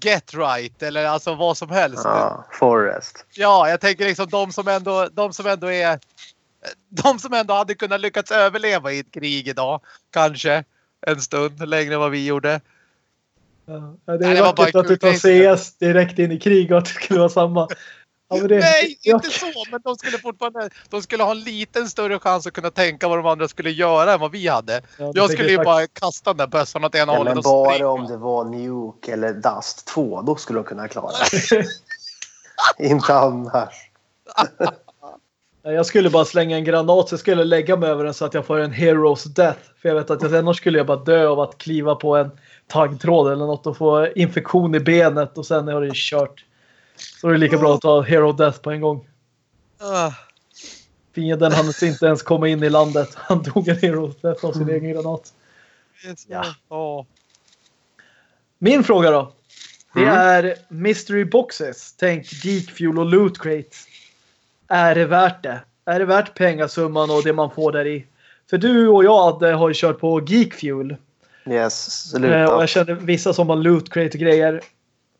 Get right eller alltså vad som helst. Ja, Ja, Forrest. jag tänker liksom de som ändå, de som ändå är de som ändå hade kunnat lyckats överleva i ett krig idag. Kanske en stund längre än vad vi gjorde. Ja, det Nej, är det var bara vackert att du tar. CS direkt in i krig och att det skulle vara samma. Ja, men det, Nej, ja, inte så! Men de skulle fortfarande de skulle ha en liten större chans att kunna tänka vad de andra skulle göra än vad vi hade. ja, Jag skulle ju fakt- bara kasta den där bössan åt ena Ja, hållet men och bara springa. om det var Nuke eller Dust 2, då skulle de kunna klara det. Inte annars. Jag skulle bara slänga en granat så jag skulle lägga mig över den så att jag får en heroes death. För jag vet att jag, annars skulle jag bara dö av att kliva på en taggtråd eller något och få infektion i benet och sen är det kört. Så är det lika bra att ta hero death på en gång. Ah. Fienden hann inte ens komma in i landet. Han tog en hero death av sin Mm. egen granat. Ja. Min fråga då. Det Mm. är mystery boxes. Tänk Geek Fuel och Loot Crate. Är det värt det? Är det värt pengasumman och det man får där i? För du och jag Adde, har ju kört på Geek Fuel. Yes, Eh, och sluta. jag känner vissa som har Loot Crate och grejer.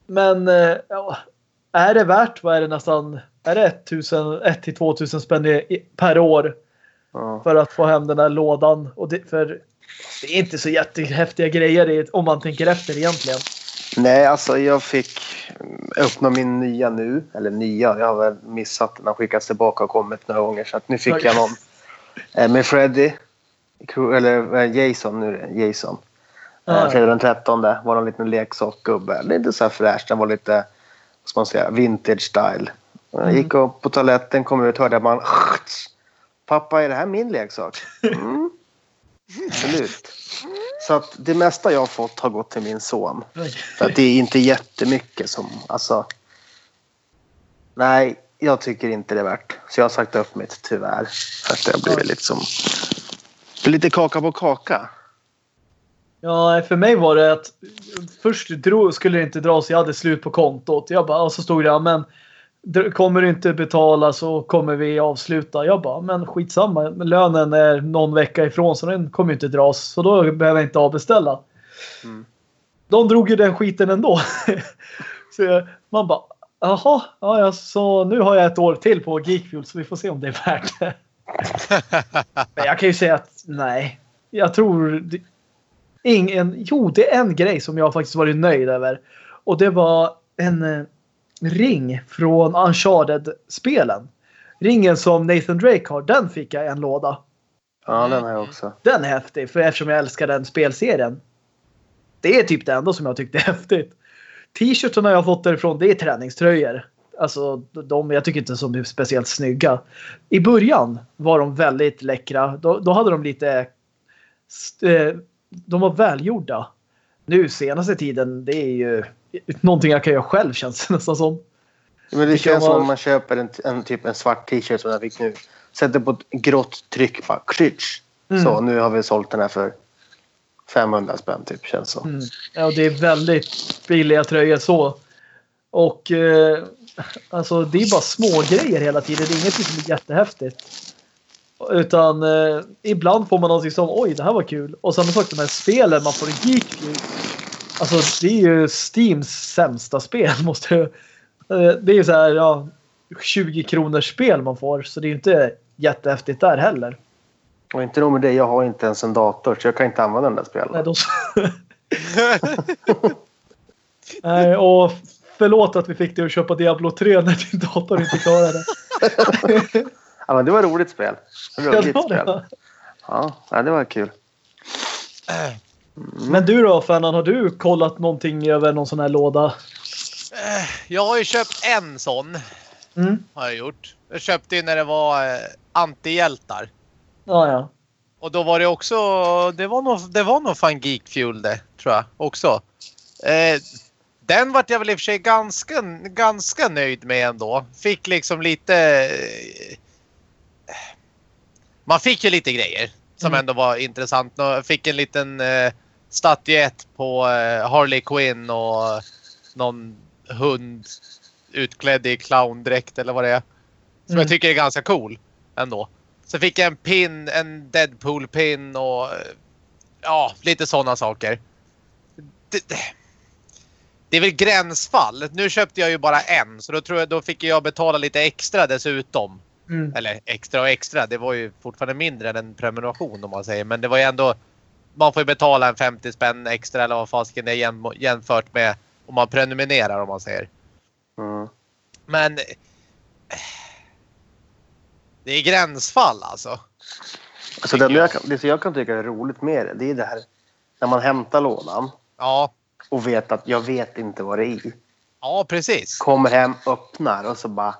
Men eh, ja, är det värt? Vad är det nästan? Är det 1000, 1 till 2000 spänn per år Ja. för att få hem den där lådan? Och det, för det är inte så jättehäftiga grejer i- om man tänker efter egentligen. Nej, alltså jag fick öppna min nya nu. Eller nya, jag har väl missat den. har skickats tillbaka och kommit några gånger. Så nu fick jag någon eh, med Freddy. Eller eh, Jason nu är det. Jason. Ja, Eh. Fredag den 13 var en liten leksaksgubbe. Lite så här fräsch. Den var lite man säga, vintage style. Jag Mm. gick upp på toaletten, kom ut hörde man Pappa, är det här min leksak? Mm. Absolut. Så att det mesta jag har fått har gått till min son. För att det är inte jättemycket som... Alltså, nej, jag tycker inte det är värt. Så jag har sagt upp mitt tyvärr. För att det har blivit liksom... Lite kaka på kaka. Ja, för mig var det att först drog, skulle det inte dras, jag hade slut på kontot. Jag bara, och så stod det, ja, men kommer du inte betala så kommer vi avsluta. Jag bara, men skitsamma, lönen är någon vecka ifrån så den kommer inte dras. Så då behöver jag inte avbeställa. Mm. De drog ju den skiten ändå. så jag- man bara, jaha, ja, ja, så nu har jag ett år till på Geekfuel så vi får se om det är värt det. Men jag kan ju säga att nej, jag tror ingen. Jo, det är en grej som jag faktiskt varit nöjd över och det var en eh, ring från Uncharted-spelen. Ringen som Nathan Drake har, den fick jag i en låda. Ja, den har jag också. Den är häftig för eftersom jag älskar den spelserien. Det är typ det enda som jag tyckte är häftigt. T-shirtarna jag har fått därifrån det är träningströjor. Alltså de, jag tycker inte de är speciellt snygga. I början var de väldigt läckra. Då, då hade de lite... De var välgjorda. Nu senaste tiden det är ju någonting jag kan göra själv känns det nästan som. Men det Det känns vara- som om man köper en, en, typ en svart t-shirt som jag fick nu. Sätter på ett grått tryck bara. Mm. Så nu har vi sålt den här för 500 spänn typ känns så. Mm. Ja, det är väldigt billiga tröjor så. Och eh, alltså det är bara små grejer hela tiden. Det är inget som är jättehäftigt. Utan eh, ibland får man någonting som oj, det här var kul. Och samma sak de här spelen man får i Geekview. Alltså det är ju Steams sämsta spel. Måste jag, eh, det är ju så här ja, 20 kronors spel man får. Så det är ju inte jättehäftigt där heller. Och inte nog med det, jag har inte ens en dator så jag kan inte använda den där spelen. Nej, då... Nej, och förlåt att vi fick dig att köpa Diablo 3 när din dator inte klarade det. Ja, men det var ett roligt spel. Ja, Roligt var spel. Ja, ja, det var kul. Men du då Fernan, har du kollat någonting över någon sån här låda? Jag har ju köpt en sån. Mm. Har jag gjort. Jag köpte ju när det var eh, antihjältar. Ja, ja. Och då var det också, det var nog, det var nog fan Geek Fuel det, tror jag också. Eh, den vart jag väl i och för sig ganska, ganska nöjd med ändå. Fick liksom lite... Eh, man fick ju lite grejer som Mm. ändå var intressant. Nå- Fick en liten eh, statyett på eh, Harley Quinn och någon hund utklädd i clowndräkt eller vad det är. Som Mm. jag tycker är ganska cool ändå. Så fick jag en pin, en Deadpool-pin och eh, ja, lite sådana saker. Det, det, det är väl gränsfall. Nu köpte jag ju bara en så då, tror jag, då fick jag betala lite extra dessutom. Mm. Eller extra och extra, det var ju fortfarande mindre än en prenumeration om man säger. Men det var ju ändå man får ju betala en 50 spänn extra eller vad fasiken det är jäm- jämfört med om man prenumererar om man säger. Mm. Men det är gränsfall alltså. Så det, jag kan, det som jag kan tycka är roligt med det, det är det här när man hämtar lådan Ja, och vet att jag vet inte vad det är i. ja precis. Kommer hem, öppnar och så bara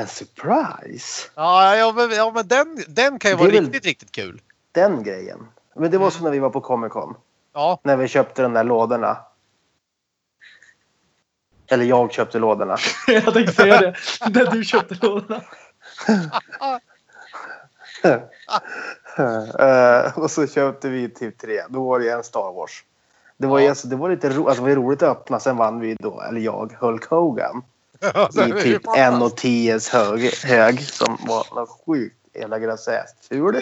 en surprise. Ja, ja, men, ja, men den, den kan ju vara väl- riktigt, riktigt kul. Den grejen. Men det var Mm. som när vi var på Comic Con. Ja, När vi köpte de där lådorna. Eller jag köpte lådorna. Jag tänkte säga det. När du köpte lådorna. Eh, och så köpte vi typ tre. Då var det en Star Wars. Det var, ju, Ja. alltså, det var lite ro, alltså, det var roligt att öppna. Sen vann vi då, eller jag, Hulk Hogan. I typ 1,10 hög, hög. Som var sjukt jävla gräsful.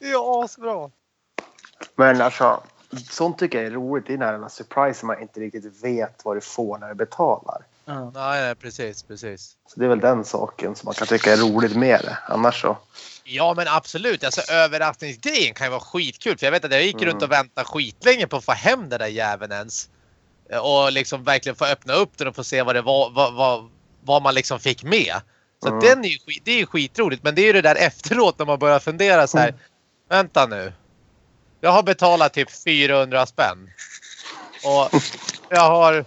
Det är asbra. Men alltså, sånt tycker jag är roligt. Det är när den här surprise man inte riktigt vet vad du får när du betalar. Ja. Nej, nej, precis, precis. Så det är väl den saken som man kan tycka är roligt med det. Annars så. Ja, men absolut. Alltså överraskningsgrejen kan ju vara skitkul. För jag vet att jag gick Mm. runt och väntade skitlänge på att få hem den där jäveln ens. Och liksom verkligen få öppna upp den och få se vad det var, vad, vad, vad man liksom fick med. Så Mm. den är ju, det är ju skitroligt. Men det är ju det där efteråt när man börjar fundera så här. Mm. Vänta nu. Jag har betalat typ 400 spänn. Och jag har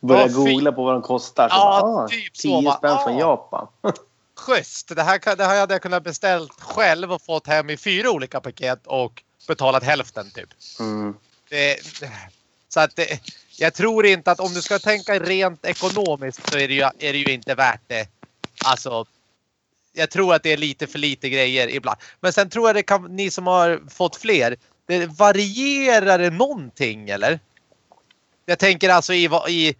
Börja googla på vad de kostar. Så Ja, bara, ah, typ så, 10 va? spänn från Ah. Japan. schysst. Det här, det här hade jag kunnat beställt själv och fått hem i fyra olika paket och betalat hälften typ. Mm. Det, så att det, jag tror inte att om du ska tänka rent ekonomiskt så är det ju, är det ju inte värt det. Alltså, jag tror att det är lite för lite grejer ibland. Men sen tror jag det kan, ni som har fått fler, det varierar det någonting eller? Jag tänker alltså i, i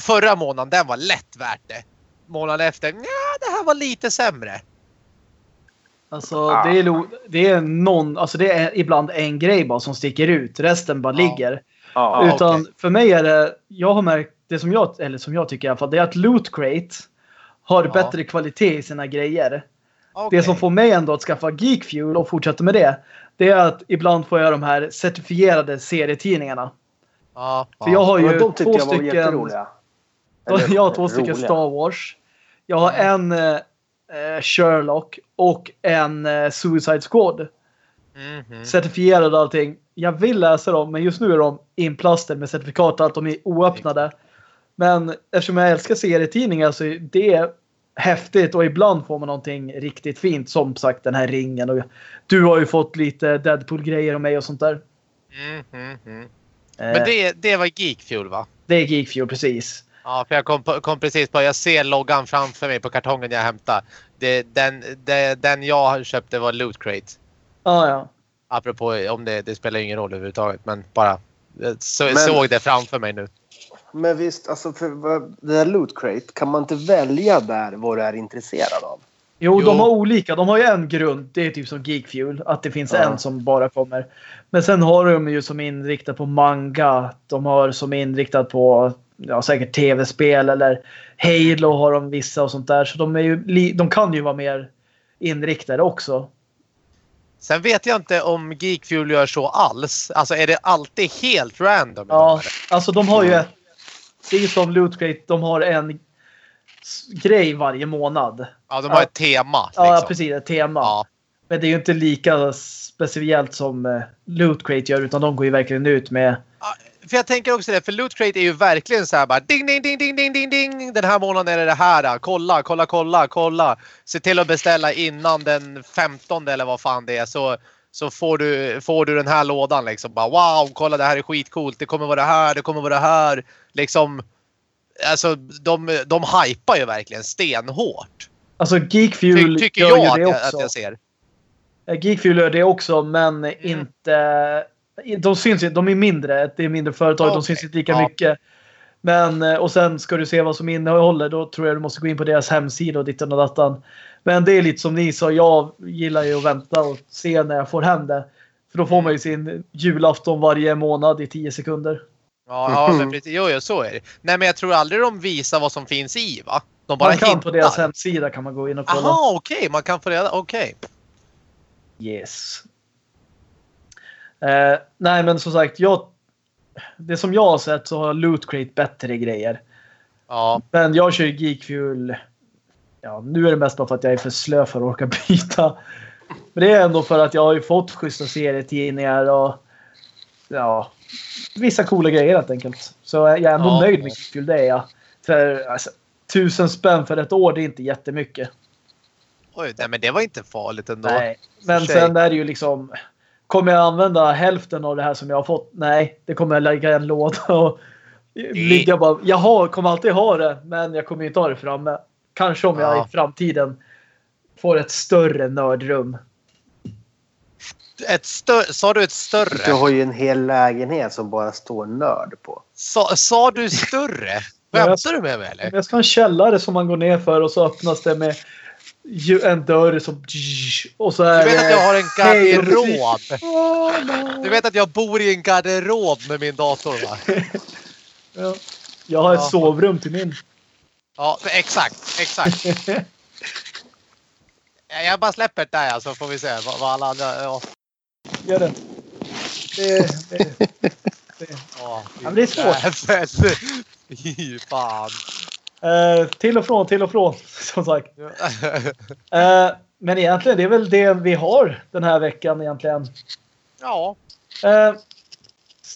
förra månaden, den var lätt värt det. Månaden efter, ja det här var lite sämre. Alltså, det är, det är någon, alltså det är ibland en grej bara som sticker ut. Resten bara Ja. ligger. Ja. Utan okej. för mig är det, jag har märkt, det som jag, eller som jag tycker i alla fall, det är att Loot Crate har Ja. bättre kvalitet i sina grejer. Okej. Det som får mig ändå att skaffa Geek Fuel och fortsätta med det, det är att ibland får jag de här certifierade serietidningarna. Ja, För jag har ju två jag stycken. Eller, jag har två stycken roliga. Star Wars. Jag har en eh, eh, Sherlock och en eh, Suicide Squad. Mhm. certifierade och allting. Jag vill läsa dem, men just nu är de inplaster med certifikat och allt. De är oöppnade. Men eftersom jag älskar serietidningar så är det häftigt och ibland får man någonting riktigt fint. Som sagt den här ringen. Och du har ju fått lite Deadpool-grejer och mig och sånt där. Mm, mm, mm. Eh, Men det, det var Geek Fuel va? det är Geek Fuel, precis. Ja, för jag kom, kom precis på, jag ser loggan framför mig på kartongen jag hämtade. Det, den, det, den jag köpte var Loot Crate. Ah, ja. Apropå om det, det spelar ingen roll överhuvudtaget men bara jag så, Men- såg det framför mig nu. Men visst, alltså för det där Loot Crate, kan man inte välja där vad du är intresserad av? Jo, Jo. de har olika. De har ju en grund. Det är typ som Geek Fuel. Att det finns Ja. en som bara kommer. Men sen har de ju som inriktat på manga. De har som inriktat på ja, säkert tv-spel eller Halo har de vissa och sånt där. Så de, är ju, de kan ju vara mer inriktade också. Sen vet jag inte om Geek Fuel gör så alls. Alltså är det alltid helt random? Ja, alltså de har ju ett... Det är som Loot Crate. De har en grej varje månad. ja de har ett tema. Liksom. Ja, precis. Ett tema. Ja. Men det är ju inte lika speciellt som eh, Loot Crate gör. Utan de går ju verkligen ut med För jag tänker också det, för Loot Crate är ju verkligen så här bara ding, ding, ding, ding, ding, ding, ding. Den här månaden är det det här. Kolla, kolla, kolla, kolla. Se till att beställa innan den 15 eller vad fan det är så, så får, du, får du den här lådan liksom. Bara wow, kolla det här är skitcoolt. Det kommer vara det här, det kommer vara det här. Liksom, alltså de, de hypar ju verkligen stenhårt. Alltså Geek Ty, tycker gör jag ju att det också. att jag ser. Eh, Geek Fuel gör det också, men Mm. inte... De syns inte. De är mindre. Det är mindre företag. Okej. De syns inte lika Ja. mycket. Men, eh, och sen ska du se vad som innehåller. Då tror jag du måste gå in på deras hemsida och dittan och dattan. Men det är lite som ni sa. Jag gillar ju att vänta och se när jag får hem det. För då får man ju sin julafton varje månad i 10 sekunder. Ja, ja men precis. Jo, jo, så är det. Nej, men jag tror aldrig de visar vad som finns i va? De bara Man kan hintar. på deras hemsida kan man gå in och kolla. Jaha, okej. Man kan få reda Okej. Yes. Eh, nej, men som sagt, jag, det som jag har sett så har Loot Crate bättre grejer. Ja, Men jag kör ju Geek Fuel. Ja, nu är det mest bara för att jag är för slö för att orka byta. Men det är ändå för att jag har ju fått schyssta serietidningar och ja, vissa coola grejer helt enkelt. Så jag är ändå Ja. nöjd med Geek Fuel, det är jag. För alltså, tusen spänn för ett år, det är inte jättemycket. oj, nej, men det var inte farligt ändå. Nej, men sen är det ju liksom. Kommer jag använda hälften av det här som jag har fått? Nej, det kommer jag lägga i en låda och ligga bara. Jag har, kommer alltid ha det, men jag kommer inte ha det framme. Kanske om jag Ja. i framtiden får ett större nördrum. Ett stö- sa du ett Du större? har ju en hel lägenhet som bara står nörd på. Sa, sa du större? Skämtar du med mig eller? Jag ska ha en källare som man går ner för och så öppnas det med ju- en dörr som... Och så är Du vet att jag har en garderob. Du vet att jag bor i en garderob med min dator va? Ja. Jag har ett Ja. sovrum till min. Ja, exakt, exakt. Jag bara släpper det där så får vi se vad, vad alla andra... Ja, Gör det. Det, det, det. ja, men det är svårt. Fy fan. Eh, till och från, till och från, som sagt. Eh, men egentligen, det är väl det vi har den här veckan egentligen. Ja, Eh,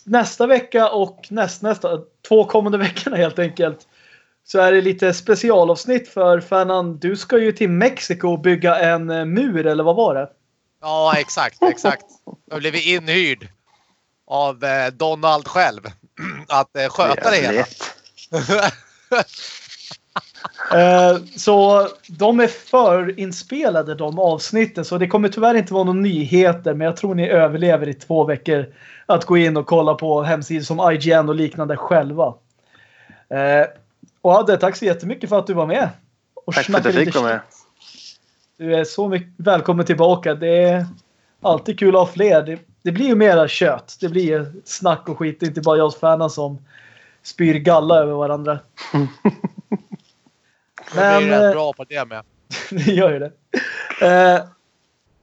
nästa vecka och nästnästa, två kommande veckorna helt enkelt. Så är det lite specialavsnitt för Fernan, du ska ju till Mexiko och bygga en eh, mur, eller vad var det? ja exakt, exakt. Jag blev inhyrd av eh, Donald själv att sköta det hela. Eh, så de är förinspelade de avsnitten så det kommer tyvärr inte vara några nyheter men jag tror ni överlever i två veckor att gå in och kolla på hemsidor som IGN och liknande själva. Eh, och Adde, tack så jättemycket för att du var med. Och Tack för att jag fick vara med. Du är så mycket välkommen tillbaka. Det är alltid kul att ha fler. Det, det blir ju mera kött. Det blir ju snack och skit. Det är inte bara jag och Färnan som spyr galla över varandra. Jag blir Men, rätt eh, bra på det med. det gör ju det. Eh,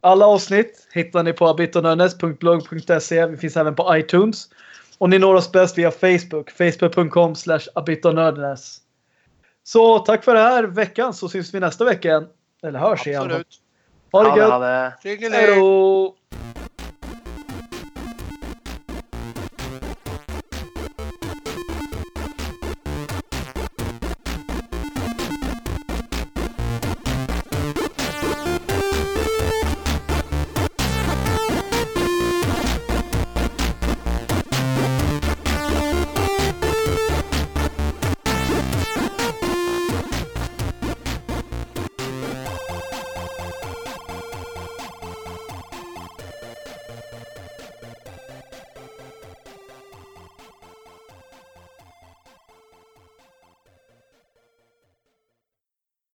alla avsnitt hittar ni på abitonörnes.blogg.se. Vi finns även på iTunes. Och ni når oss bäst via Facebook. Facebook.com slash abitonörnes. Så tack för den här veckan så syns vi nästa vecka igen. Eller hörs igen. Absolut. Ha det Ha det, gött. ha det. Tjingeling! Hej då!